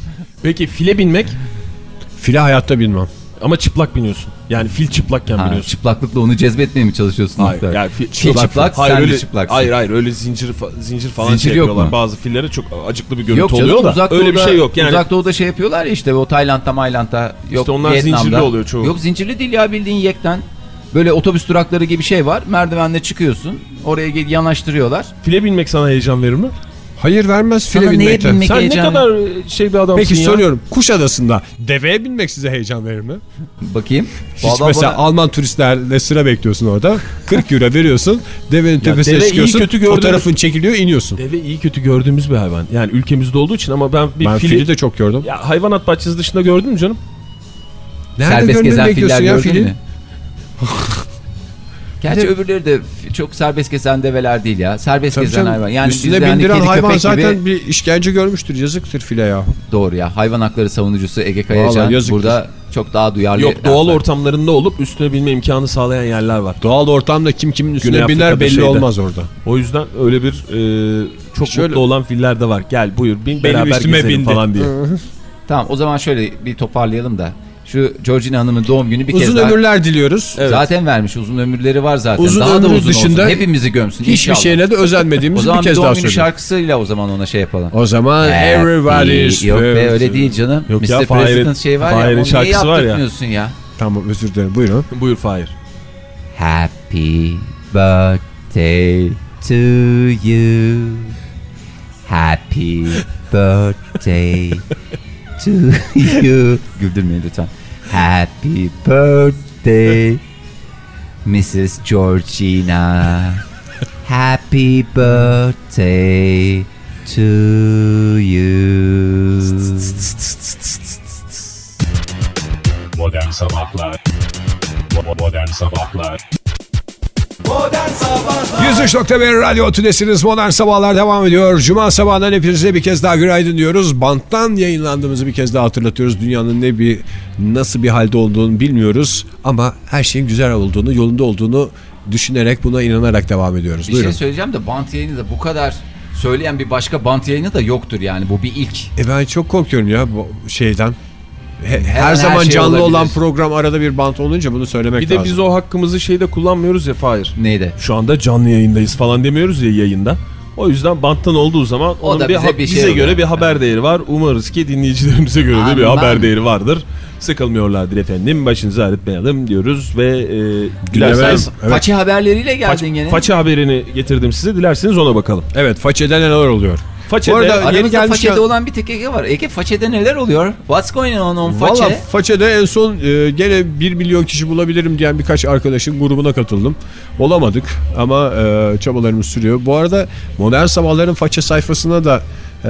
Peki file binmek File hayatta bilmem. ama çıplak biniyorsun. Yani fil çıplakken Ha, biniyorsun. çıplaklıkla onu cezbetmeye mi çalışıyorsun? Hayır. Yani fi- Fil çıplak, hayır, sen öyle, çıplaksın. Hayır hayır öyle zincir zincir falan Zincir şey yapıyorlar. mu? Bazı fillere çok acıklı bir görüntü Yok canım oluyor da uzak öyle bir şey yok. Yani Uzak doğuda şey yapıyorlar ya işte o Tayland'da Mayland'da yok İşte onlar Vietnam'da. zincirli oluyor çoğu. Yok zincirli değil ya bildiğin yekten. Böyle otobüs durakları gibi şey var. Merdivenle çıkıyorsun. Oraya yanaştırıyorlar. file binmek sana heyecan verir mi? Hayır vermez file Sana neye binmekten. binmek Sen heyecanı? ne kadar şey bir adamsın Peki ya. soruyorum. Kuşadası'nda deveye binmek size heyecan verir mi? Bakayım. Hiç Vallahi mesela bana- Alman turistlerle sıra bekliyorsun orada. 40 euro veriyorsun. Devenin tepesine deve çıkıyorsun. kötü gördüğünüz- Fotoğrafın çekiliyor iniyorsun. Deve iyi kötü gördüğümüz bir hayvan. Yani ülkemizde olduğu için ama ben bir Ben fili... fili de çok gördüm. Ya hayvanat bahçesi dışında gördün mü canım? Nerede Serbest gezen filler ya gördün fili? mü? Gerçi de- öbürleri de çok serbest gezen develer değil ya. Serbest Tabii gezen hayvan. Yani Üstüne hani bindiren hayvan zaten gibi bir işkence görmüştür. Yazıktır file ya. doğru ya. Hayvan hakları savunucusu Ege Kayacan burada çok daha duyarlı. Yok doğal laflar. ortamlarında olup üstüne binme imkanı sağlayan yerler var. Doğal ortamda kim kimin üstüne Güney biner Afrika'da belli şeyde. olmaz orada. O yüzden öyle bir e, çok Şöyle- mutlu olan filler de var. Gel buyur bin beraber üstüme gezelim bindi. falan diye. Tamam o zaman şöyle bir toparlayalım da. Şu Georgina Hanım'ın doğum günü bir kez Uzun daha. ömürler diliyoruz. Evet. Zaten vermiş uzun ömürleri var zaten. Uzun daha da uzun dışında olsun. Hepimizi gömsün Hiçbir inşallah. şeyle de O özenmediğimizi bir zaman bir kez doğum daha günü söylüyorum. şarkısıyla o zaman ona şey yapalım. O zaman everybody's Happy- Yok be öyle değil canım. Yok Mr. ya, Fahir'in- President şey var ya. Fahir'in Onu niye şarkısı var ya. ya? Tamam özür dilerim buyurun. Buyur Fahir. Happy birthday to you. Happy birthday to you. Güldürmeyin lütfen. Happy birthday Mrs. Georgina. Happy birthday to you. Modern Sabahlar Modern Sabahlar 103.1 Radyo Tülesi'niz Modern Sabahlar devam ediyor. Cuma sabahından hepinize bir kez daha günaydın diyoruz. Banttan yayınlandığımızı bir kez daha hatırlatıyoruz. Dünyanın ne bir nasıl bir halde olduğunu bilmiyoruz. Ama her şeyin güzel olduğunu, yolunda olduğunu düşünerek buna inanarak devam ediyoruz. Bir Buyurun. şey söyleyeceğim de bant yayını da bu kadar söyleyen bir başka bant yayını da yoktur yani. Bu bir ilk. E ben çok korkuyorum ya bu şeyden. He- her her zaman şey canlı olabilir. olan program arada bir bant olunca bunu söylemek Bir de lazım. biz o hakkımızı şeyde kullanmıyoruz ya Fahir. Neydi? Şu anda canlı yayındayız falan demiyoruz ya yayında. O yüzden banttan olduğu zaman O onun bir, bize bir şey bize oluyor. göre bir haber değeri var. Umarız ki dinleyicilerimize göre de bir haber değeri vardır. Sıkılmıyorlardır efendim. Başınızı ağrıtmayalım diyoruz ve e, dilerseniz Evet. Façi haberleriyle faç, geldin gene. faça haberini getirdim size. Dilerseniz ona bakalım. Evet façede neler oluyor? Façede Bu arada- Yeni gelmişken- façede olan bir tek Ege var. Ege façede neler oluyor? What's going on on Valla façe? Façe'de en son e, gene 1 milyon kişi bulabilirim diyen birkaç arkadaşın grubuna katıldım. Olamadık ama e, çabalarımız sürüyor. Bu arada Modern Sabahların Façe sayfasına da e,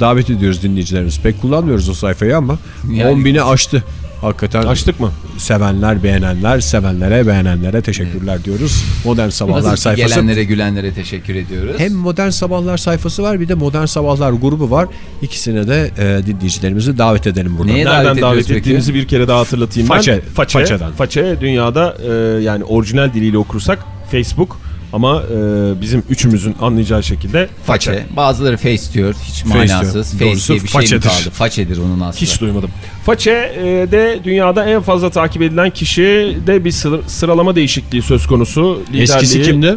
davet ediyoruz dinleyicilerimiz. Pek kullanmıyoruz o sayfayı ama Yani- 10 bini aştı. Hakikaten Açtık mı? sevenler, beğenenler, sevenlere, beğenenlere teşekkürler diyoruz. Modern Sabahlar Nasıl sayfası. gelenlere gülenlere teşekkür ediyoruz. Hem Modern Sabahlar sayfası var bir de Modern Sabahlar grubu var. İkisine de e, dinleyicilerimizi davet edelim buradan. Neye davet Nereden davet, peki? ettiğimizi bir kere daha hatırlatayım Façe, ben. Façe. façeden. Façe dünyada e, yani orijinal diliyle okursak Facebook ama e, bizim üçümüzün anlayacağı şekilde façe. Façe. Bazıları face diyor. Hiç Face manasız. diyor. Face Doğrusu diye bir şey mi façedir. kaldı? Façedir onun aslında. Hiç duymadım. Façe e, de dünyada en fazla takip edilen kişi de bir sır- sıralama değişikliği söz konusu. Eskisi Liderliği, kimdi?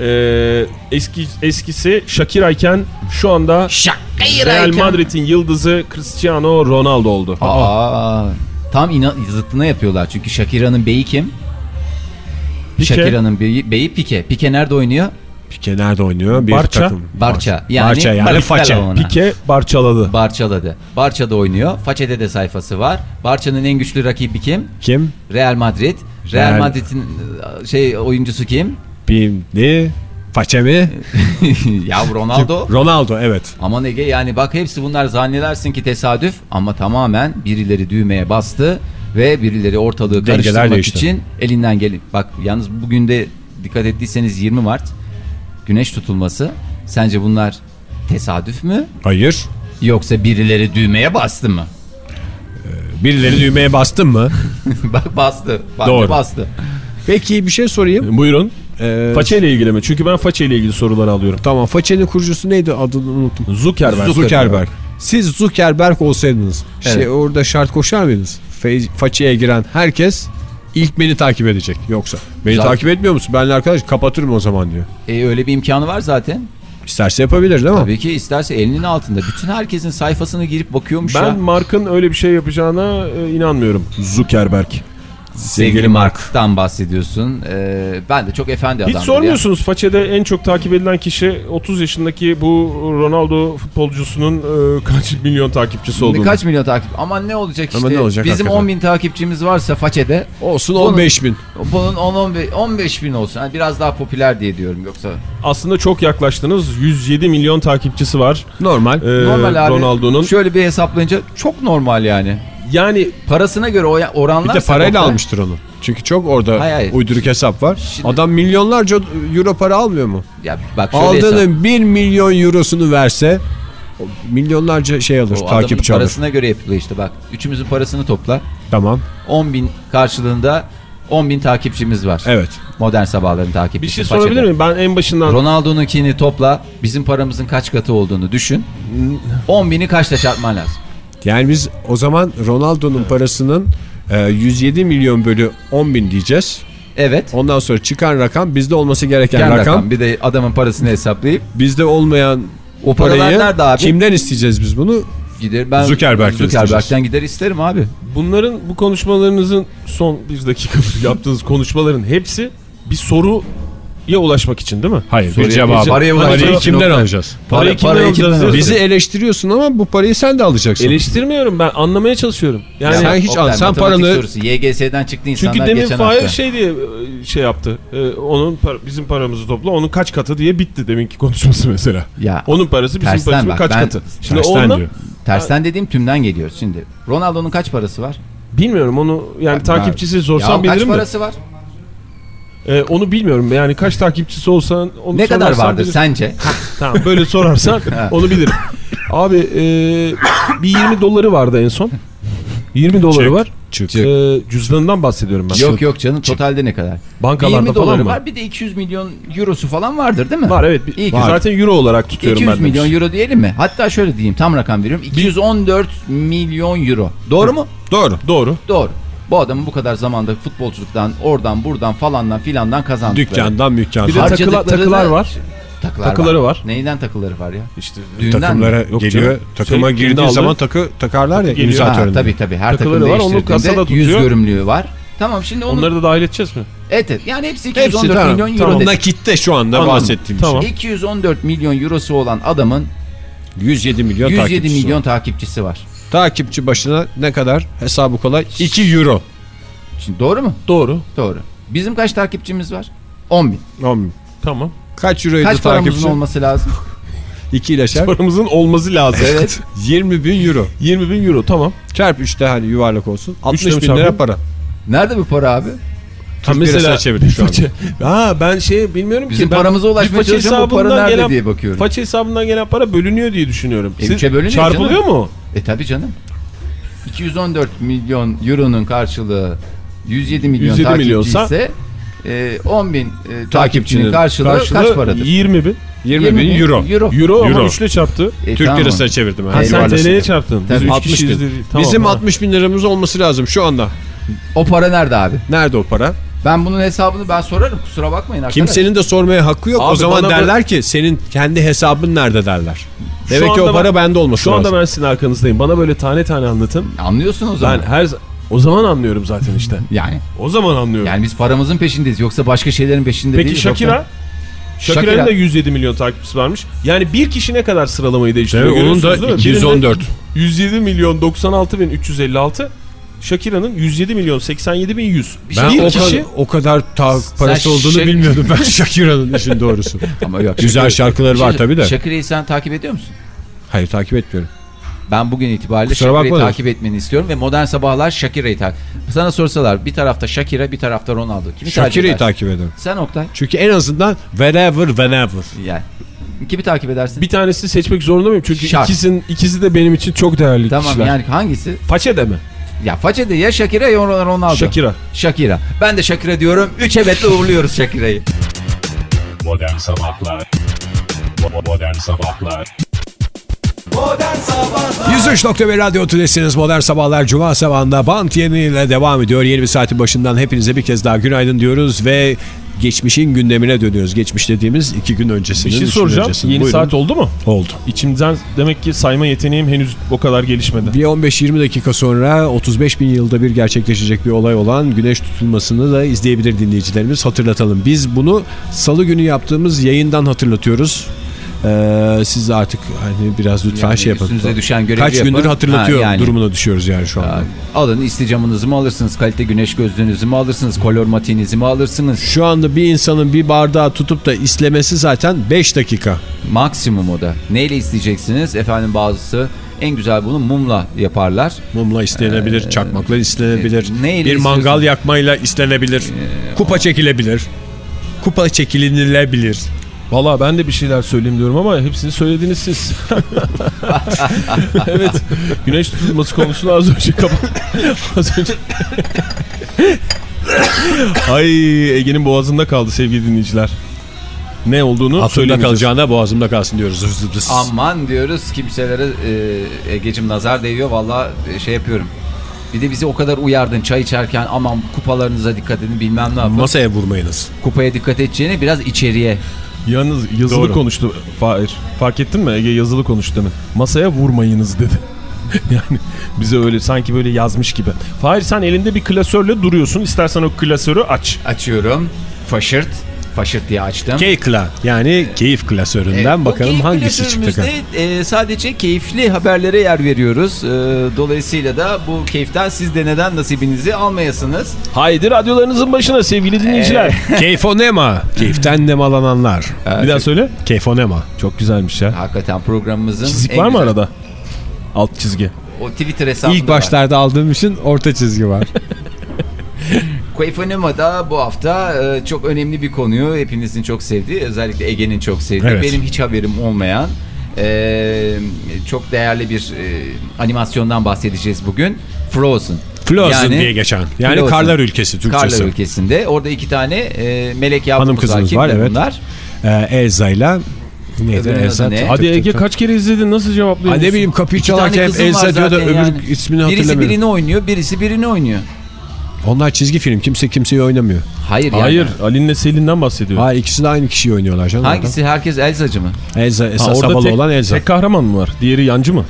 e, eski eskisi Shakira iken şu anda Real Madrid'in yıldızı Cristiano Ronaldo oldu. Aa, tam ina- zıttına yapıyorlar. Çünkü Shakira'nın beyi kim? Pique. Shakira'nın beyi, beyi Pique. Pique nerede oynuyor? Pike nerede oynuyor? Bir Barça. takım. Barça. Yani, Barça yani façe. Pique barçaladı. Barça'ladı. Barça'da oynuyor. Façe'de de sayfası var. Barça'nın en güçlü rakibi kim? Kim? Real Madrid. Real Real- Madrid'in e, şey oyuncusu kim? Bimli. Façe mi? ya Ronaldo. Ronaldo evet. Aman Ege yani bak hepsi bunlar zannedersin ki tesadüf ama tamamen birileri düğmeye bastı ve birileri ortalığı Dengeler karıştırmak değişti. için elinden gelip bak yalnız bugün de dikkat ettiyseniz 20 Mart güneş tutulması sence bunlar tesadüf mü Hayır. yoksa birileri düğmeye bastı mı? Birileri düğmeye bastın mı? bak bastı. Bak Doğru. bastı. Peki bir şey sorayım. Buyurun. Ee, Façe ile ilgili mi? Çünkü ben façe ile ilgili soruları alıyorum. Tamam Façe'nin kurucusu neydi adını unuttum. Zuckerberg. Zuckerberg. Siz Zuckerberg olsaydınız Evet. şey orada şart koşar mıydınız? Fe- giren herkes ilk beni takip edecek yoksa. Beni Zaten- takip etmiyor musun? Benle arkadaş kapatırım o zaman diyor. E, öyle bir imkanı var zaten. İsterse yapabilir değil mi? Tabii ki isterse elinin altında. Bütün herkesin sayfasına girip bakıyormuş Ben ya. Mark'ın öyle bir şey yapacağına e, inanmıyorum. Zuckerberg. Sevgili Mark'tan bahsediyorsun. Ee, ben de çok efendi Hiç adamdır sormuyorsunuz Façe'de en çok takip edilen kişi 30 yaşındaki bu Ronaldo futbolcusunun e, kaç milyon takipçisi olduğunu. Kaç milyon takip? Ama ne olacak işte. Ama ne olacak Bizim hakikaten? 10 bin takipçimiz varsa Façe'de Olsun Bunun- 15 bin. bunun 10 15, 15 bin olsun. Yani biraz daha popüler diye diyorum yoksa. Aslında çok yaklaştınız. 107 milyon takipçisi var. Normal. e, Normal abi. Ronaldo'nun. Şöyle bir hesaplayınca çok normal yani. Yani Parasına göre o oranlar... Bir de parayla almıştır onu. Çünkü çok orada Hayır, hayır. uyduruk hesap var. Şimdi- Adam milyonlarca euro para almıyor mu? Ya bak şöyle hesap- Aldığının 1 milyon eurosunu verse milyonlarca şey alır, O takipçi alır. parasına göre yapılıyor işte bak. Üçümüzün parasını topla. Tamam. 10 bin karşılığında 10 bin takipçimiz var. Evet. Modern sabahların takipçisi. bir şey sorabilir miyim? Ben en başından Ronaldo'nunkini topla. Bizim paramızın kaç katı olduğunu düşün. 10 bini kaçla çarpman lazım? Yani biz o zaman Ronaldo'nun parasının e, 107 milyon bölü 10 bin diyeceğiz. Evet. Ondan sonra çıkan rakam bizde olması gereken rakam. rakam. Bir de adamın parasını hesaplayıp Bizde olmayan o parayı nerede abi? kimden isteyeceğiz biz bunu? Gider ben Zuckerberg'ten isteyeceğiz. gider isterim abi. bunların bu konuşmalarınızın son bir dakikadır yaptığınız konuşmaların hepsi bir soruya ulaşmak için değil mi? Hayır Soruya- bir cevap. Parayı için kimden alacağız? Parayı kimden alacağız diyorsun? Bizi eleştiriyorsun ama bu parayı sen de alacaksın. Eleştirmiyorum ben anlamaya çalışıyorum. Yani sen hiç al, sen paranı sorusu. YGS'den çıktı insanlar çünkü demin geçen Fahir şey diye e, şey yaptı. E, onun par- bizim paramızı topla onun kaç katı diye bitti deminki konuşması mesela. Ya Onun parası bizim paramızın bak, kaç ben- katı. Şimdi Tersten onunla diyor. tersten dediğim tümden geliyoruz şimdi. Ronaldo'nun kaç parası var? bilmiyorum onu yani Bak, takipçisi ya sorsam kaç bilirim de. parası var? E, onu bilmiyorum yani kaç takipçisi olsa onu Ne kadar vardır bilirim. sence? Tamam böyle sorarsan onu bilirim. Abi e, bir 20 doları vardı en son. 20 doları Çık, var. çık. E, cüzdanından bahsediyorum ben. yok yok canım totalde ne kadar? Bankalarda 20 falan doları mı? var bir de 200 milyon eurosu falan vardır değil mi? Var evet. Bir, İyi ki zaten euro olarak tutuyorum 200 ben milyon demiş. euro diyelim mi? Hatta şöyle diyeyim tam rakam veriyorum. 214 milyon euro. Doğru mu? Doğru. Doğru. Doğru. Bu adamın bu kadar zamanda futbolculuktan, oradan, buradan falandan filandan kazandıkları. Dükkandan mükkandan. Bir de takıla- takılar var. Takılar Takıları var. Neyden takıları var ya? İşte Düğünden takımlara mi? Yok geliyor. canım. Takıma Şey, girdiği alır. zaman takı takarlar ya Geliyor. imza töreninde. tabii tabii her Takıları takım var, onu kasada değiştirdiğinde yüz tutuyor. görümlüğü var. Tamam şimdi onu... onları da dahil edeceğiz mi? Evet, evet yani hepsi Hepsi 214 tamam. milyon euro tamam. Nakitte şu anda Anladım. bahsettiğim Tamam. şey. 214 milyon eurosu olan adamın 107 milyon 107 takipçisi milyon var. takipçisi var. Takipçi başına ne kadar? Hesabı kolay. 2 euro. Şimdi doğru mu? Doğru. Doğru. Bizim kaç takipçimiz var? 10 bin. On- Tamam. Kaç euroydu Kaç paramızın takipçi? olması lazım? 2 ile çarp. Paramızın olması lazım. Evet. 20 bin euro. 20 bin euro tamam. Çarp 3'te hani yuvarlak olsun. 60 Üçle mi bin lira çarpayım? para. Nerede bu para abi? Türk lirasına çevirdik şu anda. Ha ben şey bilmiyorum Bizim ki. ben paramıza ulaşmaya çalışıyorum, bu para hesabından nerede gelen- diye bakıyorum. Faça hesabından gelen para bölünüyor diye düşünüyorum. E, üçe bölünüyor Çarpılıyor canım. mu? E tabi canım. 214 milyon euronun karşılığı 107 milyon 107 takipçi milyonsa- ise e, 10 bin e, takipçinin Takipçinin karşılığı, kaç paradır? 20 bin. 20 bin euro. Euro. Euro, ama Euro. 3 ile çarptı. E, Türk tamam. lirasına çevirdim. Ha, sen. TL'ye çarptın. Biz Tabii. 3 60 kişiyiz bin. Tamam, Bizim ha. 60 bin liramız olması lazım şu anda. O para nerede abi? Nerede o para? Ben bunun hesabını ben sorarım kusura bakmayın arkadaşlar. Kimsenin de sormaya hakkı yok. Abi o zaman derler ki senin kendi hesabın nerede derler. Şu Demek ki o para ben- bende olması Şu anda lazım. ben sizin arkanızdayım. Bana böyle tane tane anlatın. Anlıyorsun o zaman. Ben her o zaman anlıyorum zaten işte. Yani O zaman anlıyorum. yani biz paramızın peşindeyiz yoksa başka şeylerin peşinde Peki değiliz. Shakira? Oktay. Shakira'nın Shakira. da 107 milyon takipçisi varmış. Yani bir kişi ne kadar sıralamayı değiştiriyor? Evet, onun da görüyorsunuz değil mi? 214. Birinde 107 milyon 96 bin 356. Shakira'nın 107 milyon 87 bin 100. Ben bir o, kişi kadar, o kadar ta- parası olduğunu bilmiyordum ben Shakira'nın işin doğrusu. Ama yok. Güzel Shakira- şarkıları var tabii de. Shakira'yı sen takip ediyor musun? Hayır takip etmiyorum. Ben bugün itibariyle Shakira'yı takip etmeni istiyorum ve modern sabahlar Shakira'yı takip. Sana sorsalar bir tarafta Shakira bir tarafta Ronaldo. Kimi Shakira'yı takip ederim. Sen Oktay. Çünkü en azından whenever whenever. Yani. Kimi takip edersin? bir tanesi seçmek zorunda mıyım? Çünkü Şart. ikisinin ikisi de benim için çok değerli tamam kişiler. yani hangisi? Façede mi? Ya façede ya Shakira ya Ronaldo. Shakira. Shakira. Ben de Shakira diyorum. Üç evetle uğurluyoruz Shakira'yı. Modern Sabahlar Modern Sabahlar 103.1 Radyo Tülesi'niz Modern Sabahlar Cuma sabahında Bant yeniyle devam ediyor. Yeni bir saatin başından hepinize bir kez daha günaydın diyoruz ve geçmişin gündemine dönüyoruz. Geçmiş dediğimiz iki gün öncesinin. Bir şey soracağım. öncesinin. Yeni Buyurun. saat oldu mu? oldu. İçimden demek ki sayma yeteneğim henüz o kadar gelişmedi. Bir 15-20 dakika sonra 35 bin yılda bir gerçekleşecek bir olay olan güneş tutulmasını da izleyebilir dinleyicilerimiz. Hatırlatalım. Biz bunu salı günü yaptığımız yayından hatırlatıyoruz. Ee, siz de artık hani biraz lütfen Yani şey yapın. düşen görevi Kaç gündür yapın. hatırlatıyor Ha, yani. durumuna düşüyoruz yani şu anda. Alın isticamınızı mı alırsınız? Kalite güneş gözlüğünüzü mü alırsınız? Kolor matiğinizi mi alırsınız? Şu anda bir insanın bir bardağı tutup da islemesi zaten 5 dakika. Maksimum o da. Neyle isteyeceksiniz? Efendim bazısı En güzel bunu mumla yaparlar. Mumla istenebilir, çakmakla istenebilir. e, neyle bir mangal yakmayla istenebilir. kupa çekilebilir. Kupa çekilinebilir. Valla ben de bir şeyler söyleyeyim diyorum ama hepsini söylediniz siz. evet. Güneş tutulması konusunu az önce kapat. az önce. Ay Ege'nin boğazında kaldı sevgili dinleyiciler. Ne olduğunu Aklımda söylemeyeceğiz. kalacağına boğazımda kalsın diyoruz. Aman diyoruz kimselere e, Ege'cim nazar değiyor valla e, şey yapıyorum. Bir de bizi o kadar uyardın çay içerken aman kupalarınıza dikkat edin bilmem ne yapın. Masaya vurmayınız. Kupaya dikkat edeceğine biraz içeriye. Yalnız yazılı Doğru. konuştu Fahir. Fark ettin mi? Ege yazılı konuştu demin. Masaya vurmayınız dedi. yani bize öyle sanki böyle yazmış gibi. Fahir sen elinde bir klasörle duruyorsun. İstersen o klasörü aç. Açıyorum. Faşırt. Faşırt diye açtım. K-Kla yani keyif klasöründen Evet, bu bakalım keyif hangisi çıktı. e, sadece keyifli haberlere yer veriyoruz. E, dolayısıyla da bu keyiften siz de neden nasibinizi almayasınız. Haydi radyolarınızın başına sevgili dinleyiciler. Keyfonema. Keyiften nemalananlar. bir daha söyle. Keyfonema. Çok güzelmiş ya. Hakikaten programımızın Çizik var mı güzel- arada? Alt çizgi. O Twitter hesabında İlk başlarda aldığım için orta çizgi var. Quayfonima'da bu hafta e, çok önemli bir konuyu hepinizin çok sevdiği, özellikle Ege'nin çok sevdiği, Evet. benim hiç haberim olmayan e, çok değerli bir e, animasyondan bahsedeceğiz bugün. Frozen. Frozen Yani- diye geçen. Yani Frozen. Karlar Ülkesi Türkçesi. Karlar ülkesinde. Orada iki tane e, melek yavrumuz Hanım kızımız Kimler var, evet. bunlar? Ee, Elza'yla neydi? Öbürünün adı Elza. ne? Hadi Ege tık. kaç kere izledin? Nasıl cevaplıyorsun? Ne bileyim kapıyı çalarken var Elza diyor da zaten öbür yani. ismini Birisi hatırlamıyorum. birini oynuyor, birisi birini oynuyor. Onlar çizgi film. Kimse kimseyi oynamıyor. Hayır yani. Hayır Ali'nle Selin'den bahsediyor. Hayır ikisi de aynı kişiyi oynuyorlar canım. Hangisi? Herkes Elzacı mı? orada. Elza esas Ha, orada tek, olan Elza. tek kahraman mı var? Diğeri yancı mı?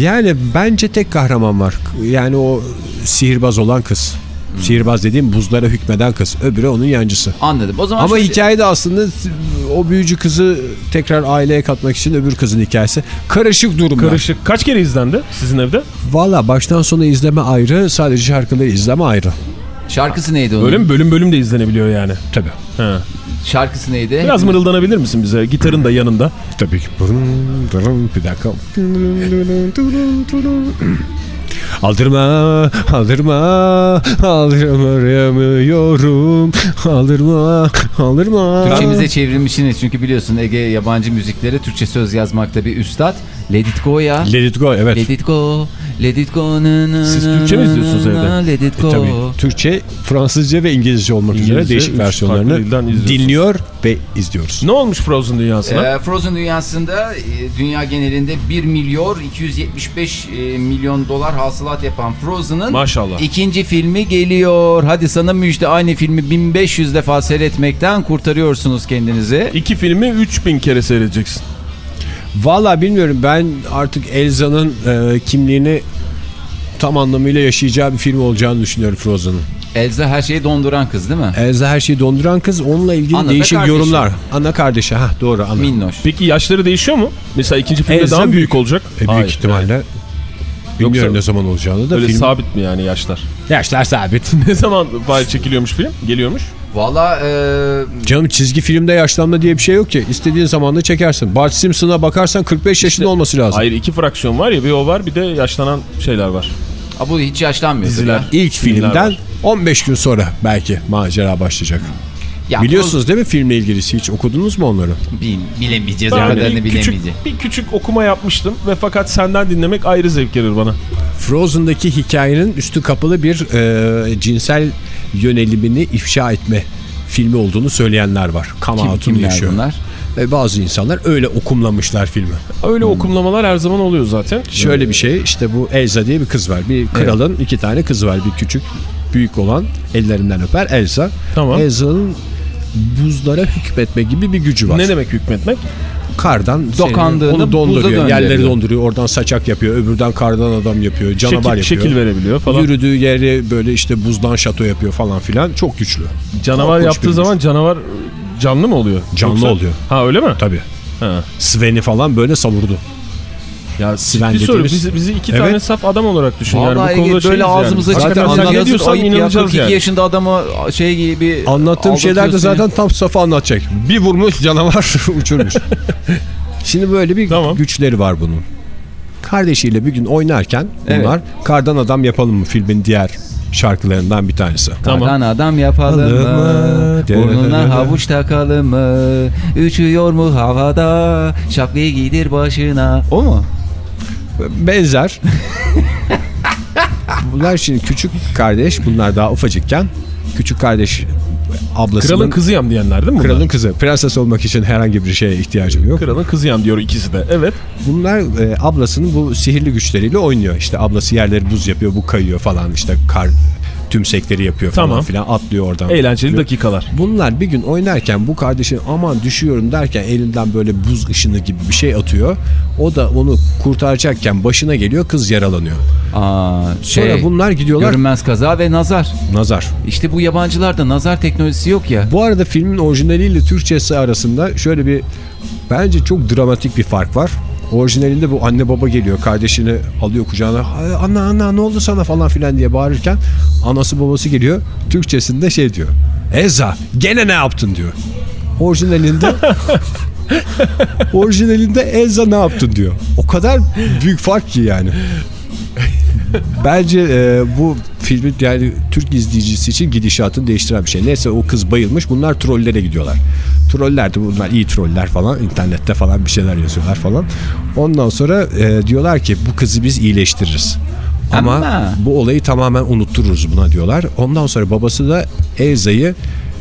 Yani bence tek kahraman var. Yani o sihirbaz olan kız. Hmm. Sihirbaz dediğim buzlara hükmeden kız. Öbürü onun yancısı. Anladım. O zaman Ama şöyle- hikayede aslında o büyücü kızı tekrar aileye katmak için öbür kızın hikayesi. Karışık durumlar. Karışık. Kaç kere izlendi sizin evde? Valla baştan sona izleme ayrı, sadece şarkıları izleme ayrı. Şarkısı neydi onun? Mi? Bölüm bölüm de izlenebiliyor yani. Tabii. He. Şarkısı neydi? Biraz mırıldanabilir misin bize? Gitarın da yanında. Tabii ki. Bir dakika. Aldırma, aldırma, aldırmıyorum, aldırma, aldırma. Türkçemize çevrilmişsiniz çünkü biliyorsun Ege yabancı müziklere Türkçe söz yazmakta bir üstad. Let it go ya. Let it go, evet. Let it go. Let it go. Na, na, Siz Türkçe mi izliyorsunuz evde? Let it E, go. tabii Türkçe, Fransızca ve İngilizce olmak üzere İngilizce, değişik üç versiyonlarını dinliyor ve izliyoruz. Ne olmuş Frozen dünyasına? Ee, Frozen dünyasında e, dünya genelinde 1 milyon 275 e, milyon dolar hasılat yapan Frozen'ın ikinci filmi geliyor. Hadi sana müjde aynı filmi 1500 defa seyretmekten kurtarıyorsunuz kendinizi. İki filmi 3000 kere seyredeceksin. Valla bilmiyorum ben artık Elza'nın e, kimliğini tam anlamıyla yaşayacağı bir film olacağını düşünüyorum Frozen'ın. Elsa her şeyi donduran kız değil mi? Elza her şeyi donduran kız onunla ilgili Ana değişik kardeşi. yorumlar. Ana kardeşi ha doğru ana. Minnoş. Peki yaşları değişiyor mu? Mesela ikinci filmde Elsa daha mı büyük büyük. olacak? E, büyük Hayır. ihtimalle. Bilmiyorum Yoksa- ne zaman olacağını da Öyle film. sabit mi yani yaşlar? Yaşlar sabit. ne zaman fail çekiliyormuş film? Geliyormuş. Valla e, Canım çizgi filmde yaşlanma diye bir şey yok ki. İstediğin zaman da çekersin. Bart Simpson'a bakarsan 45 yaşında olması lazım. Hayır iki fraksiyon var ya bir o var bir de yaşlanan şeyler var. a, bu hiç yaşlanmıyor. Diziler. Ya. İlk filmden var. 15 gün sonra belki macera başlayacak. Ya, Biliyorsunuz değil mi filmle ilgilisi hiç okudunuz mu onları? Bil, bilemeyeceğiz. o Ben kadarını bir küçük, bilemeyeceğiz. bir küçük okuma yapmıştım ve fakat senden dinlemek ayrı zevk verir bana. Frozen'daki hikayenin üstü kapalı bir e, cinsel yönelimini ifşa etme filmi olduğunu söyleyenler var. Kama Kim, kimler yaşıyor. bunlar? Ve bazı insanlar öyle okumlamışlar filmi. Öyle okumlamalar her zaman oluyor zaten. Şöyle bir şey işte bu Elsa diye bir kız var. Bir kralın iki tane kızı var. Bir küçük büyük olan ellerinden öper Elsa. Tamam. Elsa'nın buzlara hükmetme gibi bir gücü var. Ne demek hükmetmek? Kardan Dokandığını onu donduruyor. Yerleri donduruyor. Oradan saçak yapıyor. Öbürden kardan adam yapıyor. Canavar Şekil, yapıyor. şekil verebiliyor falan. Yürüdüğü yeri böyle işte buzdan şato yapıyor falan filan. Çok güçlü. Canavar Korkunç yaptığı zaman canavar canlı mı oluyor? Canlı oluyor. Ha öyle mi? Tabii. Ha. Sven'i falan böyle savurdu. Ya Sven ciddi soru. Bizi, bizi iki Evet. tane saf adam olarak düşün yani. Bu konuda böyle yani. ağzımıza Zaten çıkan Sen ne diyorsan ya. inanacağız 42 yani. yaşında adamı şey gibi Anlattığım şeyler de zaten tam safa anlatacak. Bir vurmuş canavar uçurmuş. Şimdi böyle bir Tamam. güçleri var bunun. Kardeşiyle bir gün oynarken bunlar Kardan Adam Yapalım mı filmin diğer şarkılarından bir tanesi. Tamam. Kardan adam yapalım mı? Mı? Burnuna havuç takalım mı? Uçuyor mu havada? Şapkayı giydir başına. O mu? Benzer. bunlar şimdi küçük kardeş bunlar daha ufacıkken küçük kardeş ablasının Kralın kızıyam diyenler değil mi bunlar? kralın kızı. Prenses olmak için herhangi bir şeye ihtiyacım yok. Kralın kızıyam diyor ikisi de. Evet. Bunlar e, ablasının bu sihirli güçleriyle oynuyor. İşte ablası yerleri buz yapıyor, bu kayıyor falan. İşte kar tümsekleri yapıyor falan Tamam. filan atlıyor oradan. Eğlenceli dakikalar. Bunlar bir gün oynarken bu kardeşin aman düşüyorum derken elinden böyle buz ışını gibi bir şey atıyor. O da onu kurtaracakken başına geliyor kız yaralanıyor. Aa, Sonra şey, bunlar gidiyorlar Görünmez kaza ve nazar. nazar. İşte bu yabancılarda nazar teknolojisi yok ya. Bu arada filmin orijinaliyle Türkçesi arasında şöyle bir bence çok dramatik bir fark var. Orijinalinde bu anne baba geliyor kardeşini alıyor kucağına "Ay, anne anne ne oldu sana falan filan diye bağırırken anası babası geliyor Türkçesinde şey diyor Eza gene ne yaptın diyor. Orijinalinde orijinalinde Eza ne yaptın diyor. O kadar büyük fark ki yani. Bence e, bu filmi yani Türk izleyicisi için gidişatını değiştiren bir şey. Neyse o kız bayılmış bunlar trollere gidiyorlar. Troller de bunlar iyi troller falan internette falan bir şeyler yazıyorlar falan. Ondan sonra e, diyorlar ki bu kızı biz iyileştiririz. Ama, Ama- bu olayı tamamen unuttururuz buna diyorlar. Ondan sonra babası da Elza'yı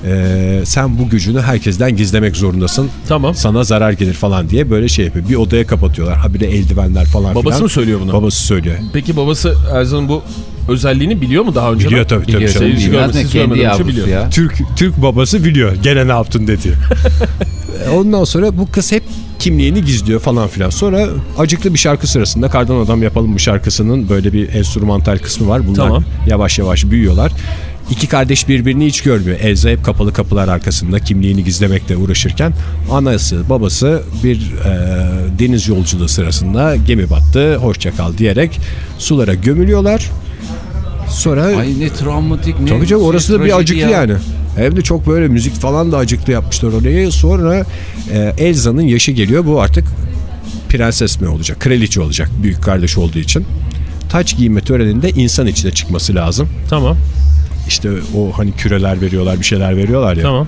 e, sen bu gücünü herkesten gizlemek zorundasın. Tamam. Sana zarar gelir falan diye böyle şey yapıyor. Bir odaya kapatıyorlar. Habire eldivenler falan Babası filan. mı söylüyor bunu? Babası söylüyor. Peki babası Erzan'ın bu özelliğini biliyor mu daha önce? Biliyor tabii tabii. Biliyor, tabii, mi? siz Kendi yavrusu biliyor. ya. Türk Türk babası biliyor. Gene ne yaptın dedi. Ondan sonra bu kız hep kimliğini gizliyor falan filan. Sonra acıklı bir şarkı sırasında Kardan Adam Yapalım mı şarkısının böyle bir enstrümantal kısmı var. Bunlar Tamam. yavaş yavaş büyüyorlar. İki kardeş birbirini hiç görmüyor. Elza hep kapalı kapılar arkasında kimliğini gizlemekle uğraşırken anası babası bir e, deniz yolculuğu sırasında gemi battı hoşça kal diyerek sulara gömülüyorlar. Sonra Ay ne travmatik ne Tabii canım orası da bir acıklı ya. yani. Hem de çok böyle müzik falan da acıklı yapmışlar orayı. Sonra e, Elza'nın yaşı geliyor. Bu artık prenses mi olacak? Kraliçe olacak. Büyük kardeş olduğu için. Taç giyme töreninde insan içine çıkması lazım. Tamam. İşte o hani küreler veriyorlar bir şeyler veriyorlar ya. Tamam.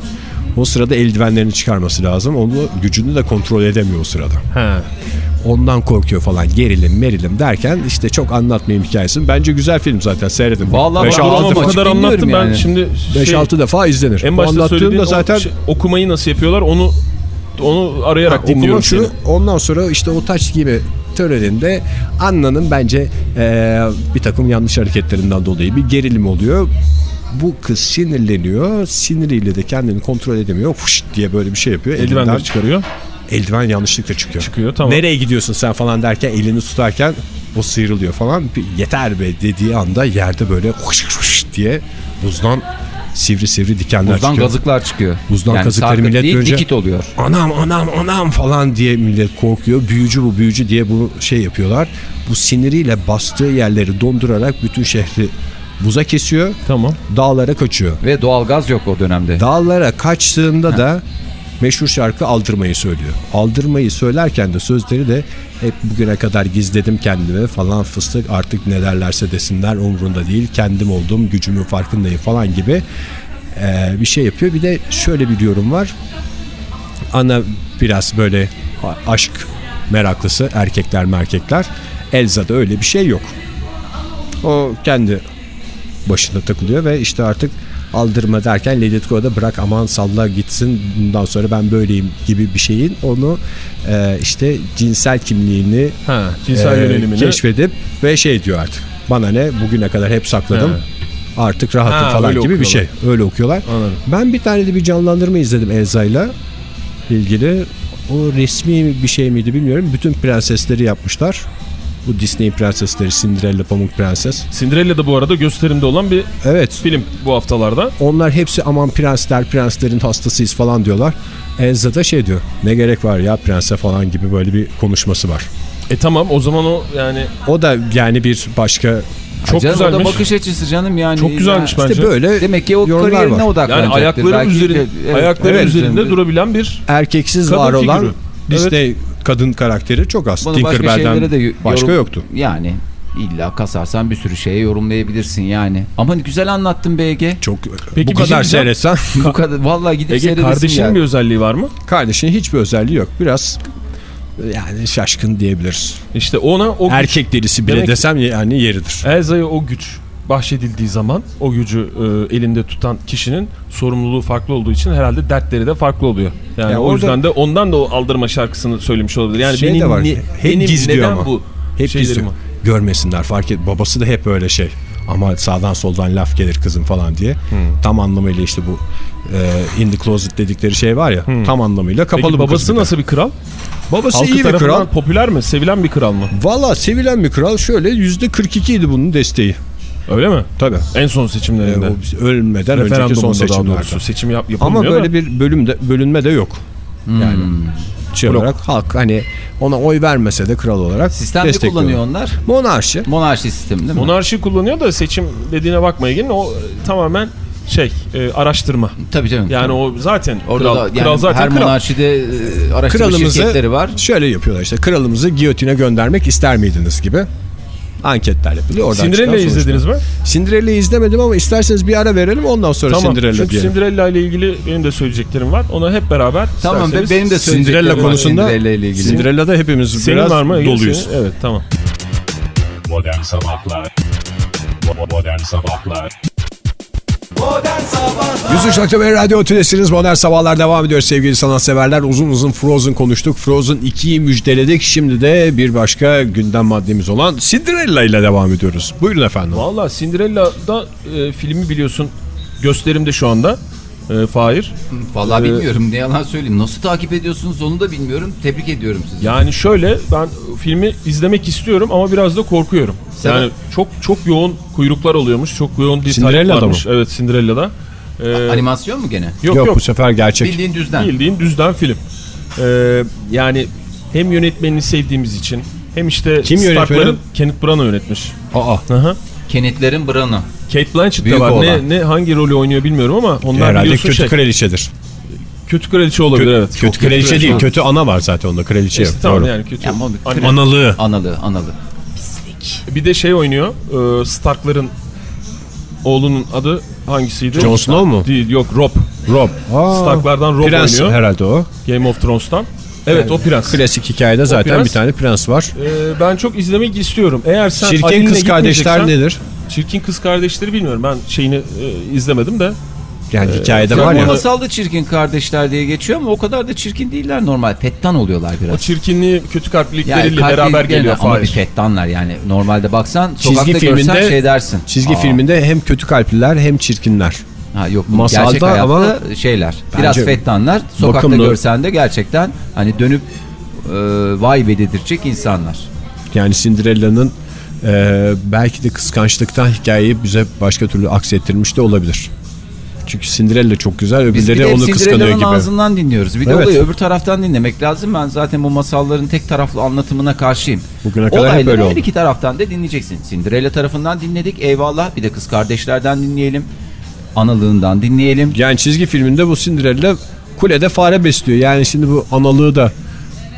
O sırada eldivenlerini çıkarması lazım. Onu gücünü de kontrol edemiyor o sırada. He. Ondan korkuyor falan gerilim merilim derken işte çok anlatmayayım hikayesini. Bence güzel film zaten seyredin. Vallahi Beş, ben altı Ama Ağzım bu açık kadar anlattım dinliyorum ben yani. şimdi şey, 5-6 defa izlenir. en başta anlattığım söylediğin da zaten şey- okumayı nasıl yapıyorlar onu onu arayarak Ha, dinliyorum şu, ondan sonra işte o taç gibi töreninde Anna'nın bence eee, bir takım yanlış hareketlerinden dolayı bir gerilim oluyor. Bu kız sinirleniyor. Siniriyle de kendini kontrol edemiyor. Fış diye böyle bir şey yapıyor. Elinden, Eldivenleri çıkarıyor. eldiven yanlışlıkla çıkıyor. Çıkıyor tamam. Nereye gidiyorsun sen falan derken elini tutarken o sıyrılıyor falan. Yeter be dediği anda yerde böyle huş huş diye buzdan sivri sivri dikenler Buzdan çıkıyor. gazıklar çıkıyor. Buzdan yani kazıkları millet değil, görünce- dikit oluyor. anam anam anam falan diye millet korkuyor. Büyücü bu büyücü diye bunu şey yapıyorlar. Bu siniriyle bastığı yerleri dondurarak bütün şehri buza kesiyor. Tamam. Dağlara kaçıyor. Ve doğalgaz yok o dönemde. Dağlara kaçtığında da meşhur şarkı Aldırmayı söylüyor. Aldırmayı söylerken de sözleri de hep bugüne kadar gizledim kendimi falan fıstık artık ne derlerse desinler umurunda değil. Kendim olduğum gücümün farkındayım falan gibi eee, bir şey yapıyor. Bir de şöyle bir yorum var. Ana biraz böyle aşk meraklısı erkekler merkekler. Elza'da öyle bir şey yok. O kendi başında takılıyor ve işte artık aldırma derken Let It Go'da bırak aman salla gitsin bundan sonra ben böyleyim gibi bir şeyin onu e, işte cinsel kimliğini Ha, cinsel e, yönelimini. keşfedip ve şey diyor artık bana ne bugüne kadar hep sakladım Ha. artık rahatım Ha, falan gibi bir şey okuyorlar. öyle okuyorlar. Anladım. Ben bir tane de bir canlandırma izledim Elza'yla ilgili. O resmi bir şey miydi bilmiyorum. Bütün prensesleri yapmışlar. Bu Disney prensesleri Cinderella Pamuk Prenses. Cinderella da bu arada gösterimde olan bir Evet. film bu haftalarda. Onlar hepsi aman prensler prenslerin hastasıyız falan diyorlar. Elza da şey diyor. Ne gerek var ya prense falan gibi böyle bir konuşması var. E tamam o zaman o yani O da yani bir başka çok Canım, O da güzelmiş. bakış açısı canım yani. Çok güzelmiş Yani- bence. işte böyle Demek ki o kariyerine odaklanacaktır. Yani ayakları Belki üzerinde de- evet, ayakları evet, üzerinde durabilen bir erkeksiz var olan figürü. Disney kadın karakteri çok az. Bunu başka Tinkerbell'den şeylere de başka yoktu. Yani illa kasarsan bir sürü şeye yorumlayabilirsin yani. Ama güzel anlattın BG. Çok Peki bu şey kadar diyeceğim. seyretsen Bu kadar vallahi gidip Ege kardeşinin yani. bir özelliği var mı? kardeşin hiçbir özelliği yok. Biraz yani şaşkın diyebiliriz. İşte ona o güç, Erkek delisi bile Demek- desem yani yeridir. Elza'ya o güç bahşedildiği zaman o gücü e, elinde tutan kişinin sorumluluğu farklı olduğu için herhalde dertleri de farklı oluyor. Yani Ya o orada- yüzden de ondan da o aldırma şarkısını söylemiş olabilir. Yani Şey benim, de var. ni- Hep benim gizliyor neden ama. bu Hep gizliyor. Görmesinler fark et. Babası da hep öyle şey. Ama sağdan soldan laf gelir kızım falan diye. Hmm. Tam anlamıyla işte bu e, in the closet dedikleri şey var ya. Tam anlamıyla kapalı Peki babası de. nasıl bir kral? Babası Halkı iyi bir kral. popüler mi? Sevilen bir kral mı? Valla sevilen bir kral şöyle yüzde 42 idi bunun desteği. Öyle mi? Tabii. En son seçimlerinde. o ölmeden önceki son seçimlerde. doğrusu. Seçim yap, yapılmıyor Ama böyle da. bir bölümde bölünme de yok. Yani şey Blok. olarak halk hani ona oy vermese de kral olarak Sistem kullanıyor onlar? Monarşi. Monarşi sistemi değil mi? Monarşi kullanıyor da seçim dediğine bakmaya gelin o e, tamamen şey e, araştırma. Tabii canım. Yani o zaten Orada kral, da yani kral zaten her kral. monarşide e, araştırma Kralımızı şirketleri var. şöyle yapıyorlar işte kralımızı giyotine göndermek ister miydiniz gibi anketler yapılıyor. Oradan Cinderella'yı izlediniz mi? Cinderella'yı izlemedim ama isterseniz bir ara verelim ondan sonra Tamam. Cinderella Çünkü diyelim. Cinderella ile ilgili benim de söyleyeceklerim var. Ona hep beraber Tamam be, benim de Cinderella var konusunda Cinderella ile ilgili. Cinderella'da hepimiz Senin biraz var mı? Doluyuz. Senin- Evet tamam. Modern Sabahlar Modern Sabahlar 103.1 Radyo Tülesi'niz Modern Sabahlar devam ediyor sevgili sanatseverler. Uzun uzun Frozen konuştuk. Frozen 2'yi müjdeledik. Şimdi de bir başka gündem maddemiz olan Cinderella ile devam ediyoruz. Buyurun efendim. Valla Cinderella'da e, filmi biliyorsun gösterimde şu anda. E, Fahir. Vallahi Ee, bilmiyorum ne yalan söyleyeyim. Nasıl takip ediyorsunuz onu da bilmiyorum. Tebrik ediyorum sizi. Yani şöyle ben filmi izlemek istiyorum ama biraz da korkuyorum. Sebep? Yani çok çok yoğun kuyruklar oluyormuş. Çok yoğun bir Cinderella'da varmış. Evet Cinderella'da. E, Animasyon mu gene? yok yok, yok. bu sefer gerçek. Bildiğin düzden. Bildiğin düzden film. E, yani hem yönetmenini sevdiğimiz için hem işte Kim Stark'ların- yönetmeni? Kenneth Branagh yönetmiş. Aa, Hı hı. Kenetlerin Bran'ı. Kate Blanchett Büyük de var. Ne, ne hangi rolü oynuyor bilmiyorum ama onlar herhalde biliyorsun kötü şey, kraliçedir. kötü kraliçe olabilir Kö- evet. Kötü Çok kraliçe değil, kraliçe. kötü ana var zaten onda. Kraliçe İşte yok. tamam Doğru. yani kötü. Yani bu- Anne- Analığı. Analı, analı. Bir de şey oynuyor. e, Stark'ların oğlunun adı hangisiydi? Jon Snow mu? Değil yok Rob. Rob. Aa, Stark'lardan Rob prens oynuyor. herhalde o. Game of Thrones'tan. Evet o prens. Klasik hikayede zaten prens. bir tane prens var. E, ben çok izlemek istiyorum. Eğer sen Çirkin Ali'nle kız kardeşler nedir? Çirkin kız kardeşleri bilmiyorum. Ben şeyini e, izlemedim de. Yani hikayede Fragmanı- var ya. Masalda çirkin kardeşler diye geçiyor ama o kadar da çirkin değiller normal. Fettan oluyorlar O biraz. çirkinliği kötü kalplilikleriyle kalp beraber geliyor Ama bir fettanlar yani normalde baksan Çizgi sokakta görsen filminde- şey dersin. Çizgi Aa, filminde hem kötü kalpliler hem çirkinler. Ha, yok Masalda gerçek hayatta ama şeyler. Biraz fettanlar. Sokakta bakımlı. görsen de gerçekten hani dönüp e, vay be dedirtecek insanlar. Yani Cinderella'nın e, belki de kıskançlıktan hikayeyi bize başka türlü aksettirmiş de olabilir. Çünkü Cinderella çok güzel, Biz öbürleri de hep onu kıskanıyor gibi. ağzından dinliyoruz. Bir de Evet. olayı öbür taraftan dinlemek lazım. Ben zaten bu masalların tek taraflı anlatımına karşıyım. Bugüne kadar hep Olayları öyle her oldu. iki taraftan da dinleyeceksin. Cinderella tarafından dinledik eyvallah. Bir de kız kardeşlerden dinleyelim. Analığından dinleyelim. Yani çizgi filminde bu Cinderella kulede fare besliyor. Yani şimdi bu analığı da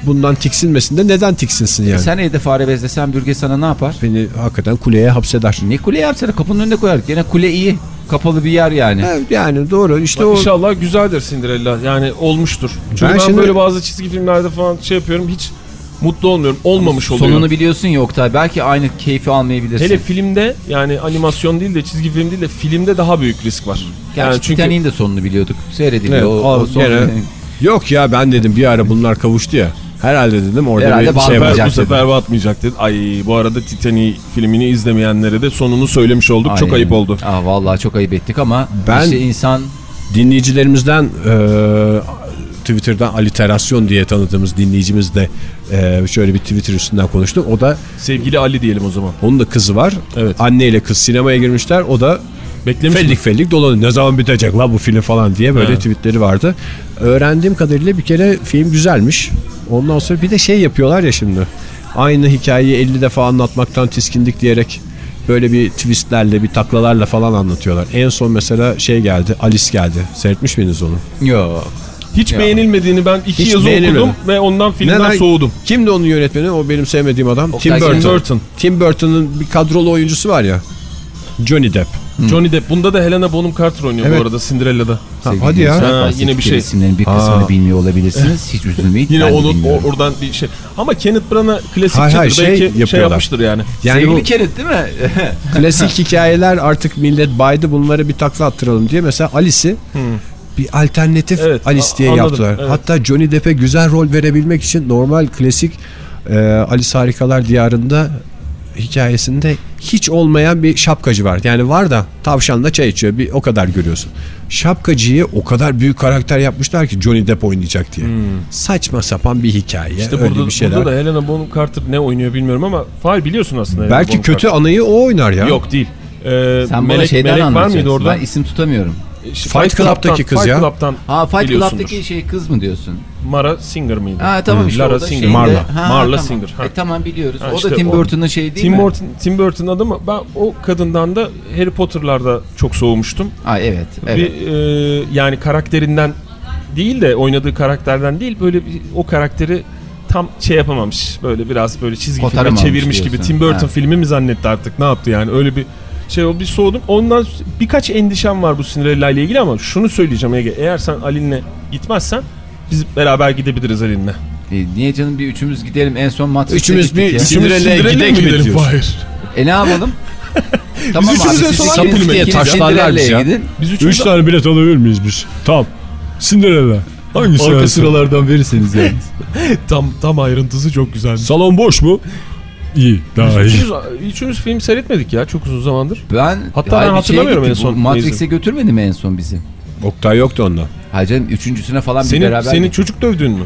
bundan tiksinmesin de neden tiksinsin yani? Sen evde fare bezlesen bürge sana ne yapar? Beni hakikaten kuleye hapseder. Ne kule yapsana kapının önünde koyar. Gene kule iyi. Kapalı bir yer yani. Evet, yani doğru işte o İnşallah güzeldir Cinderella. Yani olmuştur. Çünkü Ben ben, şimdi- böyle bazı çizgi filmlerde falan şey yapıyorum hiç mutlu olmuyorum. Olmamış oluyor. Sonunu biliyorsun ya Oktay. Belki aynı keyfi almayabilirsin. Hele filmde yani animasyon değil de çizgi film değil de filmde daha büyük risk var. Gerçi yani çünkü Titanic'in de sonunu biliyorduk. Seyrediliyor. Evet, o, o son- gene- Yok ya ben dedim bir ara bunlar kavuştu ya. Herhalde dedim orada Herhalde bir şey var. bu sefer batmayacak dedi. Ay bu arada Titanic filmini izlemeyenlere de sonunu söylemiş olduk. Çok Aynen. ayıp oldu. Aa, vallahi çok ayıp ettik ama Ben- işte insan Dinleyicilerimizden e, Twitter'dan aliterasyon diye tanıdığımız dinleyicimiz de e, şöyle bir Twitter üstünden konuştu. O da Sevgili Ali diyelim o zaman. onun da kızı var. Evet. Anne ile kız sinemaya girmişler. O da Beklemiş mi? fellik fellik dolanıyor. Ne zaman bitecek la bu film falan diye böyle Evet. tweetleri vardı. Öğrendiğim kadarıyla bir kere film güzelmiş. Ondan sonra bir de şey yapıyorlar ya şimdi. Aynı hikayeyi 50 defa anlatmaktan tiskindik diyerek böyle bir twistlerle bir taklalarla falan anlatıyorlar. En son mesela şey geldi Alice geldi. Seyretmiş miydiniz onu? yok. Hiç Ya. beğenilmediğini ben iki Hiç yazı okudum ve ondan filmden Neden? soğudum. Kimdi onun yönetmeni? O benim sevmediğim adam. Tim Tim Burton. Burton. Tim Burton'ın bir kadrolu oyuncusu var ya. Johnny Depp. Johnny Depp. Bunda da Helena Bonham Carter oynuyor Evet. bu arada Cinderella'da. Ha, hadi ya. Ha, yine bir şey. isimlerin bir kısmını Aa. bilmiyor olabilirsiniz. Hiç üzülmeyin. Yine ben de onun o, bilmiyorum. oradan bir şey. Ama Kenneth Branagh klasikçidir. Hayır, hayır, şey Belki şey yapmıştır yani. Yani Sevgili bu Kenneth değil mi? klasik hikayeler artık millet baydı bunları bir takla attıralım diye. Mesela Alice'i bir alternatif Evet, Alice diye anladım, yaptılar. evet. Hatta Johnny Depp'e güzel rol verebilmek için normal klasik e, Alice Harikalar Diyarı'nda hikayesinde hiç olmayan bir şapkacı var. Yani var da tavşanla çay içiyor. Bir o kadar görüyorsun. Şapkacıyı o kadar büyük karakter yapmışlar ki Johnny Depp oynayacak diye. Saçma sapan bir hikaye. İşte öyle burada, bir şeyler. burada da Helena Bonham Carter ne oynuyor bilmiyorum ama Fahir biliyorsun aslında. Belki kötü Carter. anayı o oynar ya. Yok değil. Ee, Sen bana melek, şeyden melek var mıydı orada? Ben isim tutamıyorum. Fight Club'taki kız Fight ya. Club'tan Ha Fight. Club'daki şey kız mı diyorsun? Mara Singer mıydı? Ha tamam işte Lara o da Singer. şeyde- Marla. Ha, Marla tamam. Singer, ha. E, tamam biliyoruz. Ha, o işte da Tim Burton'ın şeyi değil Tim mi? Burton, Tim Burton adamı ben o kadından da Harry Potter'larda çok soğumuştum. Ha evet. evet. Bir, e, yani karakterinden değil de oynadığı karakterden değil böyle bir, o karakteri tam şey yapamamış. Böyle biraz böyle çizgi filme Kotaramamış çevirmiş gibi. diyorsun. Tim Burton Ha. filmi mi zannetti artık ne yaptı yani öyle bir şey o bir soğudum. Ondan birkaç endişem var bu Cinderella ile ilgili ama şunu söyleyeceğim Ege. Eğer sen Ali'nle gitmezsen biz beraber gidebiliriz Ali'nle. E, niye canım bir üçümüz gidelim en son Matrix'e Üçümüz bir- ya. Cinderella'ya mi diyorsun? Hayır. E ne yapalım? tamam üçümüz en son biz Cinderella'ya ya. gidin. Biz üçümüz tane bilet alabilir miyiz biz? Tamam. Cinderella. Hangisi? Arka sıralardan verirseniz yani. tam tam ayrıntısı çok güzel. Salon boş mu? İyi. Daha iyi. Üçümüz, üçümüz film seyretmedik ya çok uzun zamandır. Ben Hatta ben bir hatırlamıyorum şeye en son Matrix'e götürmedi mi en son bizi? Oktay yoktu onda. Hayır canım üçüncüsüne falan bir Senin, beraber senin çocuk dövdüğün mü?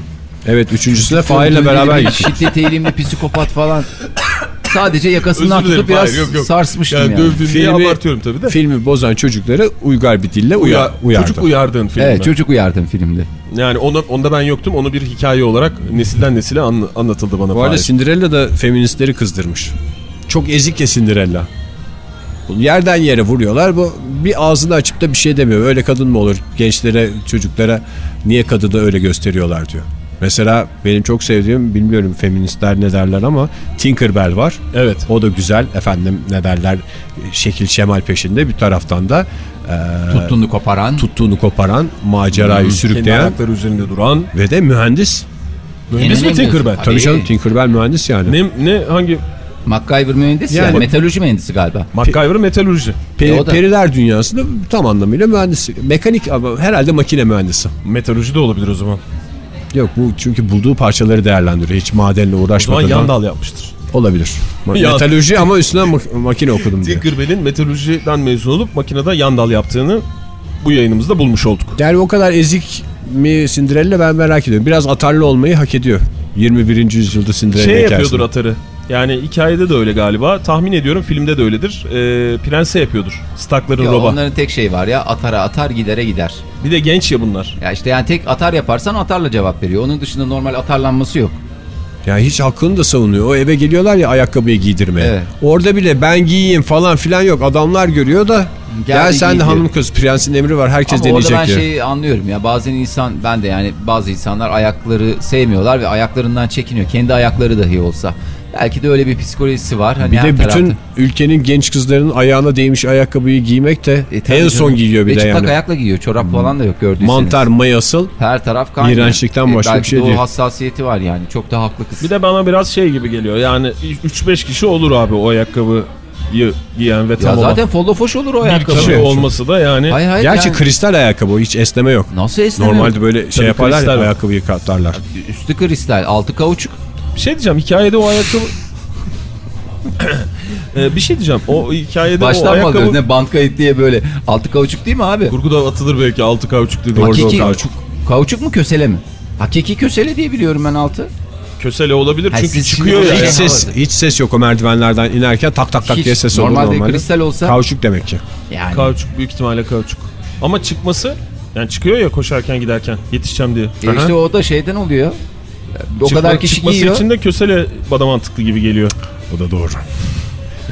Evet üçüncüsüne Fahir'le beraber bir gittik. Şiddet eğilimli psikopat falan. Sadece yakasından tutup biraz sarsmıştım yani. dövdüğün diye Filmi- abartıyorum tabii de. Filmi bozan çocukları uygar bir dille uya, Uya- uyardı. çocuk uyardığın filmde. Evet çocuk uyardım filmde. Yani onda, onda ben yoktum. Onu bir hikaye olarak nesilden nesile anla- anlatıldı bana. Bu arada Fahir. Cinderella da feministleri kızdırmış. Çok ezik ya Cinderella. Yerden yere vuruyorlar. Bu bir ağzını açıp da bir şey demiyor. Öyle kadın mı olur? Gençlere, çocuklara niye kadını öyle gösteriyorlar diyor. Mesela benim çok sevdiğim bilmiyorum feministler ne derler ama Tinkerbell var. Evet. O da güzel efendim ne derler şekil şemal peşinde bir taraftan da e, Tuttuğunu koparan. tuttuğunu koparan, macerayı Kendi sürükleyen ayakları üzerinde duran. ve de mühendis. Mühendis mi Tinkerbell? Tabii Tabii. canım Tinkerbell mühendis yani. Ne, ne hangi? MacGyver mühendis Yani- yani. Metalurji mühendisi galiba. MacGyver metalurji. Peri- E, periler dünyasında tam anlamıyla mühendis. Mekanik ama herhalde makine mühendisi. Metalurji de olabilir o zaman. Yok bu çünkü bulduğu parçaları değerlendiriyor. Hiç madenle O zaman uğraşmadan. yan dal yapmıştır. Olabilir. Metalürji ama üstüne mak- makine okudum diye. Tinkerbell'in metalurjiden mezun olup makinede yan dal yaptığını bu yayınımızda bulmuş olduk. Yani o kadar ezik mi Cinderella ben merak ediyorum. Biraz atarlı olmayı hak ediyor. 21. yüzyılda Cinderella Şey hikayesinde. yapıyordur atarı. Yani hikayede de öyle galiba. Tahmin ediyorum filmde de öyledir. Ee, prense yapıyordur. Starkların Yo, roba. onların tek şey var ya atara atar gidere gider. Bir de genç ya bunlar. Ya işte yani tek atar yaparsan atarla cevap veriyor. Onun dışında normal atarlanması yok. Yani hiç hakkını da savunuyor. O eve geliyorlar ya ayakkabıyı giydirmeye. Evet. Orada bile ben giyeyim falan filan yok. Adamlar görüyor da Gel gel sen de hanım kız prensin emri var herkes Ama orada deneyecek ben diyor. şeyi anlıyorum ya bazen insan ben de yani bazı insanlar ayakları sevmiyorlar ve ayaklarından çekiniyor. Kendi ayakları dahi olsa. Belki de öyle bir psikolojisi var. Hani Bir de bütün tarafta. ülkenin genç kızlarının ayağına değmiş ayakkabıyı giymek de E, en canım. son giyiyor bir Ve de yani. Hmm. ayakla giyiyor. Çorap falan da yok gördüyseniz. Mantar, mayasıl. Her taraf kaynıyor. İğrençlikten başka belki bir şey de değil. o hassasiyeti var yani. Çok da haklı kız. Bir de bana biraz şey gibi geliyor. Yani 3-5 kişi olur abi o ayakkabıyı giyen ve ya tam zaten follofoş olur o Bir ayakkabı. kişi olması da yani. Hayır hayır. Gerçi yani kristal ayakkabı hiç esneme yok. Nasıl esnemiyor? Normalde böyle şey Tabii yaparlar kristal ayakkabıyı katlarlar. Üstü kristal, altı kauçuk. Bir şey diyeceğim hikayede o ayakkabı... Ee, bir şey diyeceğim. O hikayede o Baştan mı ayakkabı... alıyoruz? Ne bant kayıt diye böyle. Altı kauçuk değil mi abi? Kurguda atılır belki altı kauçuk dedi. Doğru, Hakiki kauçuk. Kauçuk mu kösele mi? Hakiki kösele diye biliyorum ben altı. Kösele olabilir çünkü siz çıkıyor ya. Hiç Yani. ses hiç ses yok o merdivenlerden inerken tak tak tak Hiç. diye ses olur Normalde normalde. kristal olsa- Kauçuk demek ki. Yani. Kauçuk büyük ihtimalle kauçuk. Ama çıkması yani çıkıyor ya koşarken giderken yetişeceğim diye. E işte o da şeyden oluyor. O Çıkma- kadar kişi çıkması giyiyor. için de kösele bana mantıklı gibi geliyor. O da doğru.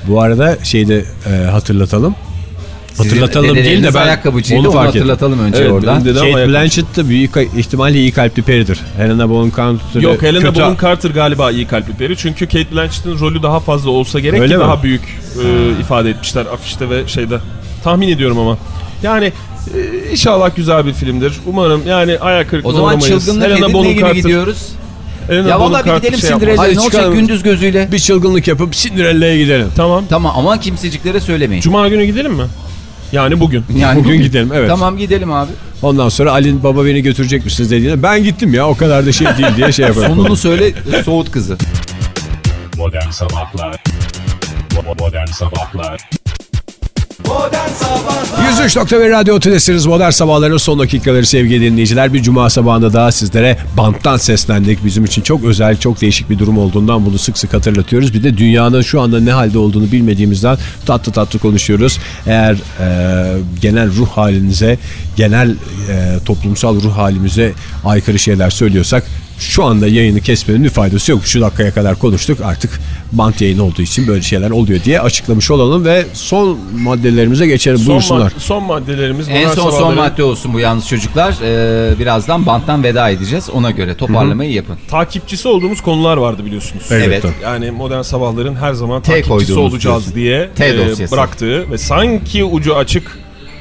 Bu arada şeyde e, hatırlatalım. Sizin Hatırlatalım değil de ben ayakkabıcıydı, onu onu, hatırlatalım önce Evet, oradan. Kate. Blanchett da büyük ihtimalle iyi kalpli peridir. Helena Bonham Carter Yok Helena kötü- Bonham Carter galiba iyi kalpli peri. Çünkü Kate Blanchett'in rolü daha fazla olsa gerek Öyle ki mi? daha büyük e, ifade etmişler afişte ve şeyde. Tahmin ediyorum ama. Yani e, inşallah güzel bir filmdir. Umarım yani ayak O kırıklığına zaman uğramayız. çılgınlık Helena Bonham gibi Carter- gidiyoruz? Helena Ya vallahi bir gidelim şey. Cinderella'ya ne olacak çıkalım. gündüz gözüyle. Bir çılgınlık yapıp Cinderella'ya gidelim. Tamam. Tamam ama kimseciklere söylemeyin. Cuma günü gidelim mi? Yani bugün. Yani Bugün gidelim evet. Tamam gidelim abi. Ondan sonra Ali baba beni götürecek misiniz dediğinde ben gittim ya o kadar da şey değil diye şey yaparım. Sonunu söyle soğut kızı. Modern Sabahlar Modern Sabahlar 103.1 Radyo Tülesi'niz Modern Sabahların son dakikaları sevgili dinleyiciler. Bir cuma sabahında daha sizlere banttan seslendik. Bizim için çok özel, çok değişik bir durum olduğundan bunu sık sık hatırlatıyoruz. Bir de dünyanın şu anda ne halde olduğunu bilmediğimizden tatlı tatlı konuşuyoruz. Eğer e, genel ruh halinize, genel e, toplumsal ruh halimize aykırı şeyler söylüyorsak şu anda yayını kesmenin bir faydası yok. Şu dakikaya kadar konuştuk artık bant yayın olduğu için böyle şeyler oluyor diye açıklamış olalım ve son maddelerimize geçelim. Son, Buyursunlar. mad- son maddelerimiz. En son son Sabahların madde olsun bu yalnız çocuklar. Ee, birazdan banttan veda edeceğiz. Ona göre toparlamayı yapın. Takipçisi olduğumuz konular vardı biliyorsunuz. Evet. tabii. Yani modern sabahların her zaman T takipçisi olacağız diyorsun. diye e, bıraktığı ve sanki ucu açık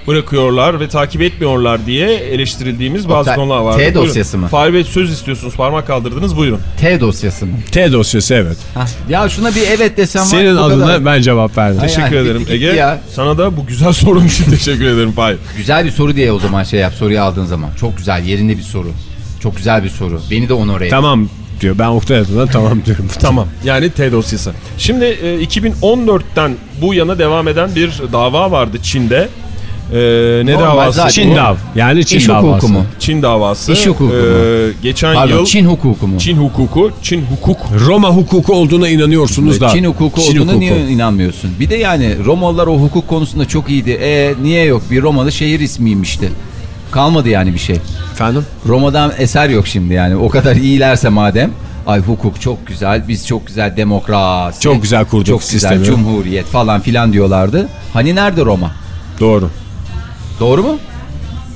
bırakıyorlar ve takip etmiyorlar diye eleştirildiğimiz bazı konular vardı. T Buyurun. dosyası mı? Fahri Bey söz istiyorsunuz parmak kaldırdınız buyurun. T dosyası mı? T dosyası evet. Hah, Ya şuna bir evet desem var. Senin adına kadar. ben cevap verdim. Teşekkür ay, ederim Ege. ya. Sana da bu güzel sorun için teşekkür ederim Fahri. Güzel bir soru diye o zaman şey yap. Soruyu aldığın zaman. Çok güzel yerinde bir soru. Çok güzel bir soru. Beni de onore et. Tamam diyor. Ben Oktay adına tamam diyorum. Tamam yani T dosyası. Şimdi e, 2014'ten bu yana devam eden bir dava vardı Çin'de. E, ne Normal davası? zaten. Çin dav. Yani Çin İş davası. hukuku mu? Çin davası. İş hukuku mu? E, geçen Pardon yıl Çin hukuku mu? Çin hukuku, Çin hukuk. Roma hukuku olduğuna inanıyorsunuz da. Çin hukuku Çin olduğuna hukuku. niye inanmıyorsun? Bir de yani Romalılar o hukuk konusunda çok iyiydi. E niye yok? Bir Romalı şehir ismiymişti. Kalmadı yani bir şey. Efendim? Roma'dan eser yok şimdi yani. O kadar iyilerse madem. Ay hukuk çok güzel. Biz çok güzel demokrasi. Çok güzel kurduk Çok sistemi. güzel cumhuriyet falan filan diyorlardı. Hani nerede Roma? Doğru. Doğru mu?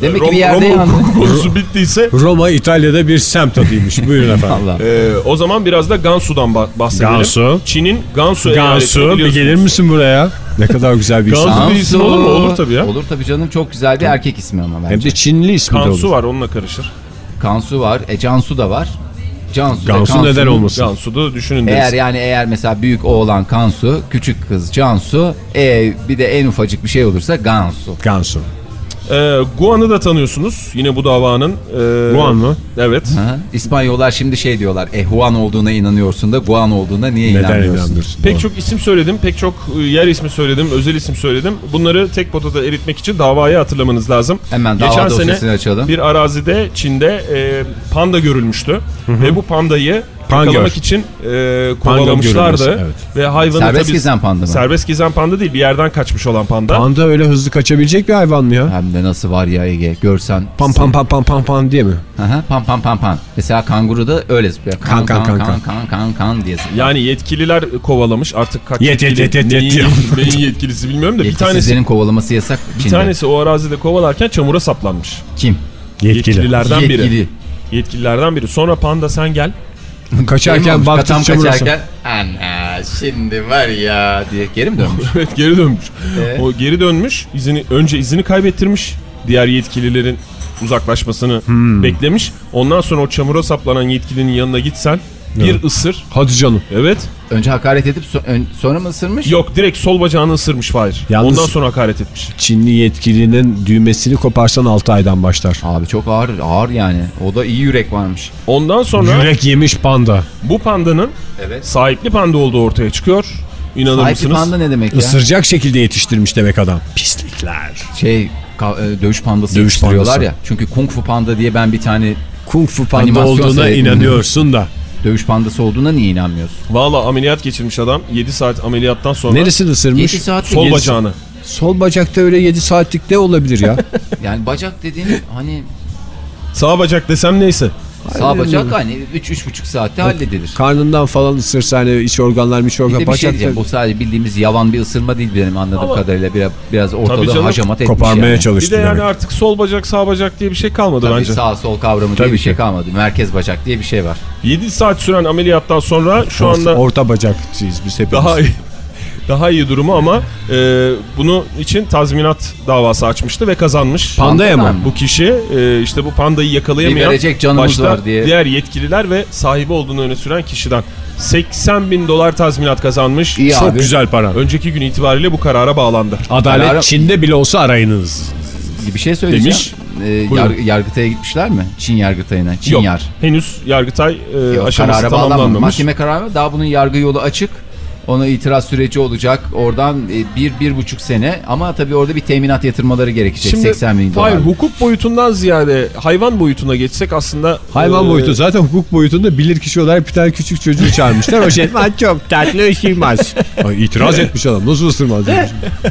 Demek ki Rom- bir yerde Roma yandı. konusu bittiyse Roma İtalya'da bir semt adıymış. Buyurun efendim. Allah. e, o zaman biraz da Gansu'dan bah- bahsedelim. Gansu. Çin'in Gansu, Gansu bir gelir misin buraya? Ne kadar güzel bir isim. Gansu. bir isim olur mu? Olur tabii ya. Olur tabii canım çok güzel bir erkek ismi ama bence. Hem de Çinli ismi de Kansu olur. var onunla karışır. Kansu var. E Cansu da var. Cansu, Gansu Kansu'nun- neden olmasın? Gansu'da düşünün deriz. Eğer yani eğer mesela büyük oğlan Kansu, küçük kız Cansu, e, bir de en ufacık bir şey olursa Gansu. Gansu. Ee, Guan'ı da tanıyorsunuz. Yine bu davanın. Ee, Guan mı? Evet. Ha? İspanyollar şimdi şey diyorlar. E Juan olduğuna inanıyorsun da Guan olduğuna niye Neden inanmıyorsun? inanmıyorsun? Pek Doğru. çok isim söyledim, pek çok e, yer ismi söyledim, özel isim söyledim. Bunları tek potada eritmek için davayı hatırlamanız lazım. Hemen dava Geçen dosyasını sene açalım. bir arazide Çin'de e, panda görülmüştü. Ve bu pandayı Pangör. yakalamak için e, kovalamışlardı. evet. Ve hayvanı Serbest tabii- gezen panda mı? Serbest gezen panda değil, bir yerden kaçmış olan panda. Panda öyle hızlı kaçabilecek bir hayvan mı ya? Hem de nasıl var ya Ege görsen. Pam pam pam pam pam pam diye mi? Aha, pam pam pam pam. Mesela kanguru da öyle zıplıyor. Kan, kan, kan, kan kan kan kan diye zıplıyor. Yani yetkililer kovalamış. Artık kaç Yet, yet, yetkili, yet, yet, yet neyin, diyor. neyin yetkilisi bilmiyorum da bir tanesi kovalaması yasak. bir Çin'de. tanesi o arazide kovalarken çamura saplanmış. Kim? Yetkili. Yetkililerden biri. Yetkili. Yetkililerden biri. Sonra panda sen gel. Kaçarken Kim olmuş? baktı Tam çamura kaçarken ana şimdi var ya diye geri mi dönmüş? evet geri dönmüş. Ee? O geri dönmüş. izini önce izini kaybettirmiş. Diğer yetkililerin uzaklaşmasını Hmm. beklemiş. Ondan sonra o çamura saplanan yetkilinin yanına gitsen bir Evet. ısır. Hadi canım. Evet. Önce hakaret edip so- sonra mı ısırmış? Yok direkt sol bacağını ısırmış Fahir. Yalnız- Ondan sonra hakaret etmiş. Çinli yetkilinin düğmesini koparsan 6 aydan başlar. Abi çok ağır ağır yani. O da iyi yürek varmış. Ondan sonra Yürek yemiş panda. bu pandanın Evet. sahipli panda olduğu ortaya çıkıyor. İnanır Sahipli mısınız? panda ne demek ya? Isıracak şekilde yetiştirmiş demek adam. Pislikler. Şey e, dövüş pandası Dövüş yetiştiriyorlar pandası. ya. Çünkü kung fu panda diye ben bir tane Kung fu panda olduğuna inanıyorsun da. Dövüş pandası olduğuna niye inanmıyorsun? Valla ameliyat geçirmiş adam. 7 saat ameliyattan sonra Neresini ısırmış? 7 saat sol bacağını. Sol bacakta öyle 7 saatlik ne olabilir ya? Yani bacak dediğin hani Sağ bacak desem neyse. Sağ bacak hani 3-3,5 saatte halledilir. Karnından falan ısırsa hani iç organlar iç Bir organ de bir şey diyeceğim. Bu sadece bildiğimiz yavan bir ısırma değil benim anladığım Ama- kadarıyla. Biraz, biraz ortalığı canım. hacamat etmiş koparmaya yani. Bir çalıştı de yani demek. artık sol bacak sağ bacak diye bir şey kalmadı Tabii bence. sağ sol kavramı diye Tabii bir şey kalmadı. Merkez bacak diye bir şey var. 7 saat süren ameliyattan sonra şu Orta, anda orta bacakçıyız biz hepimiz. daha iyi daha iyi durumu ama e, bunu için tazminat davası açmıştı ve kazanmış. Pandaya mı? Bu kişi e, işte bu pandayı yakalayamayan başta var diye. diğer yetkililer ve sahibi olduğunu öne süren kişiden 80 bin dolar tazminat kazanmış. İyi Çok abi. güzel para. Önceki gün itibariyle bu karara bağlandı. Adalet Kararı- Çin'de bile olsa arayınız. Bir şey söyleyeceğim. Demiş. Ee, yar- Yargıtay'a gitmişler mi? Çin Yargıtay'ına. Çin Yok Yar. henüz Yargıtay e, Yok, aşaması tamamlanmamış. Mahkeme kararı daha bunun yargı yolu açık. Ona itiraz süreci olacak. Oradan e, bir, bir buçuk sene ama tabii orada bir teminat yatırmaları gerekecek. Şimdi 80 bin dolar. hayır hukuk boyutundan ziyade hayvan boyutuna geçsek aslında Hayvan e, boyutu zaten hukuk boyutunda bilir kişi olarak bir tane küçük çocuğu çağırmışlar. O şey "Lan çok tatlı ısırmaz. Ay, itiraz etmiş adam nasıl ısırmaz demiş.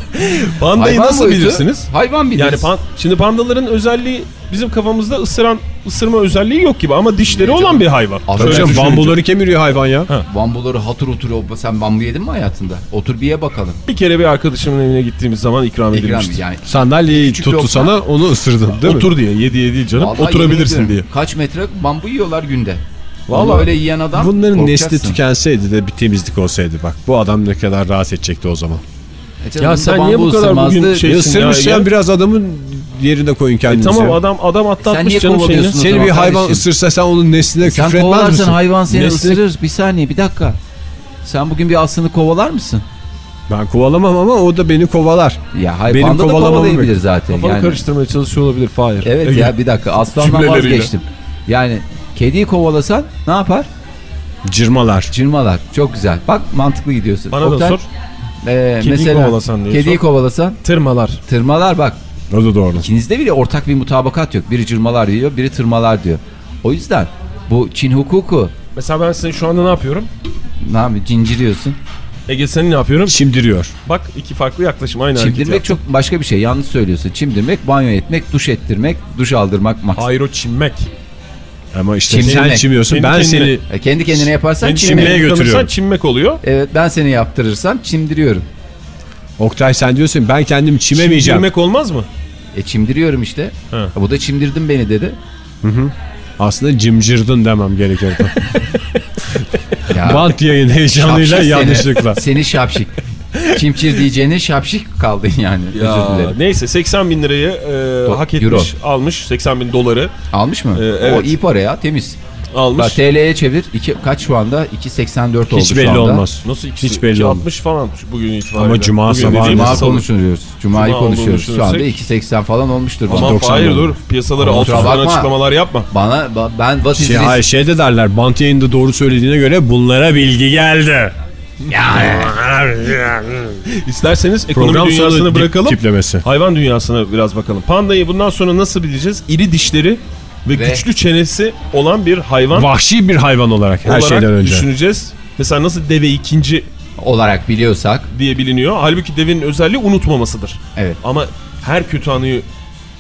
Pandayı Hayvan nasıl boyutu, bilirsiniz? Hayvan biliriz. Yani pan, şimdi pandaların özelliği bizim kafamızda ısıran ısırma özelliği yok gibi ama dişleri olan bir hayvan. Düşününce. bambuları kemiriyor hayvan ya. Bambuları hatır otur. Sen bambu yedin mi hayatında? Otur bir ye bakalım. Bir kere bir arkadaşımın evine gittiğimiz zaman ikram İkram edilmişti. yani. Sandalyeyi Küçük tuttu lokma. sana onu ısırdın değil mi? Otur diye yediye değil canım Vallahi oturabilirsin diye. Kaç metre bambu yiyorlar günde. Vallahi öyle yiyen adam Bunların nesli tükenseydi de bir temizlik olsaydı bak bu adam ne kadar rahat edecekti o zaman. E canım, Ya sen niye bu kadar bugün ısırmazdı. şey- Ya ya, biraz adamın yerine koyun E kendinizi. tamam ya. adam adam Sen atlatmış niye canım şeyini. Seni bir hayvan kardeşim? ısırsa sen onun nesline Sen küfretmez kovalarsın misin? hayvan seni Nesli- ısırır. Bir saniye bir dakika. Sen bugün bir aslanı kovalar mısın? Ben kovalamam ama o da beni kovalar. Ya hayır Benim da kovalayabilir zaten. Kafanı Yani, karıştırmaya çalışıyor olabilir Fahir. evet Ege. ya bir dakika aslandan vazgeçtim. Yani kediyi kovalasan ne yapar? Cırmalar. Cırmalar. Çok güzel. Bak mantıklı gidiyorsun. Bana da Oktay, sor. E, Kediyi mesela, kovalasan diye Kediyi sor. kovalasan Tırmalar. tırmalar bak. O da doğru. İkinizde bile ortak bir mutabakat yok. Biri cırmalar diyor, biri tırmalar diyor. O yüzden bu Çin hukuku Mesela ben senin şu anda ne yapıyorum? ne yapıyor? Cinciriyorsun. Ege senin ne yapıyorum? Çimdiriyor. Bak iki farklı yaklaşım aynı Çimdirmek çok başka bir şey. Yanlış söylüyorsun. Çimdirmek, banyo etmek, duş ettirmek, duş aldırmak maksat. Hayır o çimmek. Ama işte Çimdirmek. sen çimiyorsun Kendi ben kendine. seni E, kendi kendine yaparsan Kendi çimmek. götürüyorum. çimmek oluyor. Evet ben seni yaptırırsam çimdiriyorum. Oktay sen diyorsun ben kendimi çimemeyeceğim. Çimdirmek olmaz mı? E çimdiriyorum işte. He. E, bu da çimdirdin beni dedi. Aslında cimcirdin demem gerekiyordu. Ya, Bant yayın heyecanıyla şapşik seni. yanlışlıkla. Seni şapşik. Çimçir diyeceğine şapşik kaldın yani. Özür dilerim. Neyse 80 bin lirayı e, hak etmiş euro. almış 80 bin doları Almış mı? Ee, evet. O iyi para ya temiz. almış. Bak TL'ye çevir. İki, kaç şu anda? 2.84 oldu Hiç şu belli anda. olmaz. Nasıl ikisi? Hiç belli 60 falan bugün itibariyle. Ama cuma Bugün sabahı- Cuma konuşuyoruz. Cuma'yı Cuma konuşuyoruz. Şu anda düşünürsek- 2.80 falan olmuştur. 90 hayır dur piyasaları alt açıklamalar yapma. Bana ba- ben what is Şey, hayır, şey de derler bant yayında doğru söylediğine göre bunlara bilgi geldi. İsterseniz ekonomi Program dünyasını dip- bırakalım. tiplemesi. Hayvan dünyasına biraz bakalım. Pandayı bundan sonra nasıl bileceğiz? İri dişleri ve, Ve- güçlü çenesi olan bir hayvan Vahşi bir hayvan olarak her olarak şeyden önce. düşüneceğiz. Mesela nasıl deve ikinci olarak biliyorsak diye biliniyor. Halbuki devenin özelliği unutmamasıdır. evet. Ama her kötü anıyı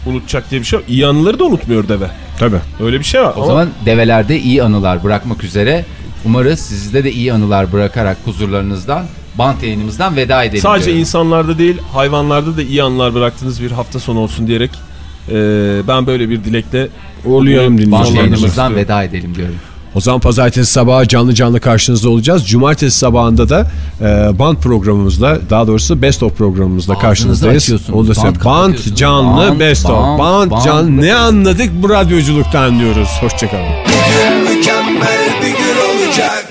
unutacak diye bir şey yok. İyi anıları da unutmuyor deve. Tabii. Öyle bir şey var. O Ama zaman develerde iyi anılar bırakmak üzere umarız sizde de iyi anılar bırakarak huzurlarınızdan bant yayınımızdan veda edelim. sadece diyorum. insanlarda değil hayvanlarda da iyi anılar bıraktığınız bir hafta sonu olsun diyerek e, ben böyle bir dilekte Uğurlayalım bant dinleyicilerimizi. yayınımızdan veda edelim diyorum. O zaman pazartesi sabahı canlı canlı karşınızda olacağız. Cumartesi sabahında da e, band programımızla daha doğrusu best of programımızla Ağzınızı karşınızdayız. Onu da band. Band canlı Band, best of. band, Band, band. canlı ne anladık bu radyoculuktan diyoruz. Hoşçakalın. Mükemmel bir gün olacak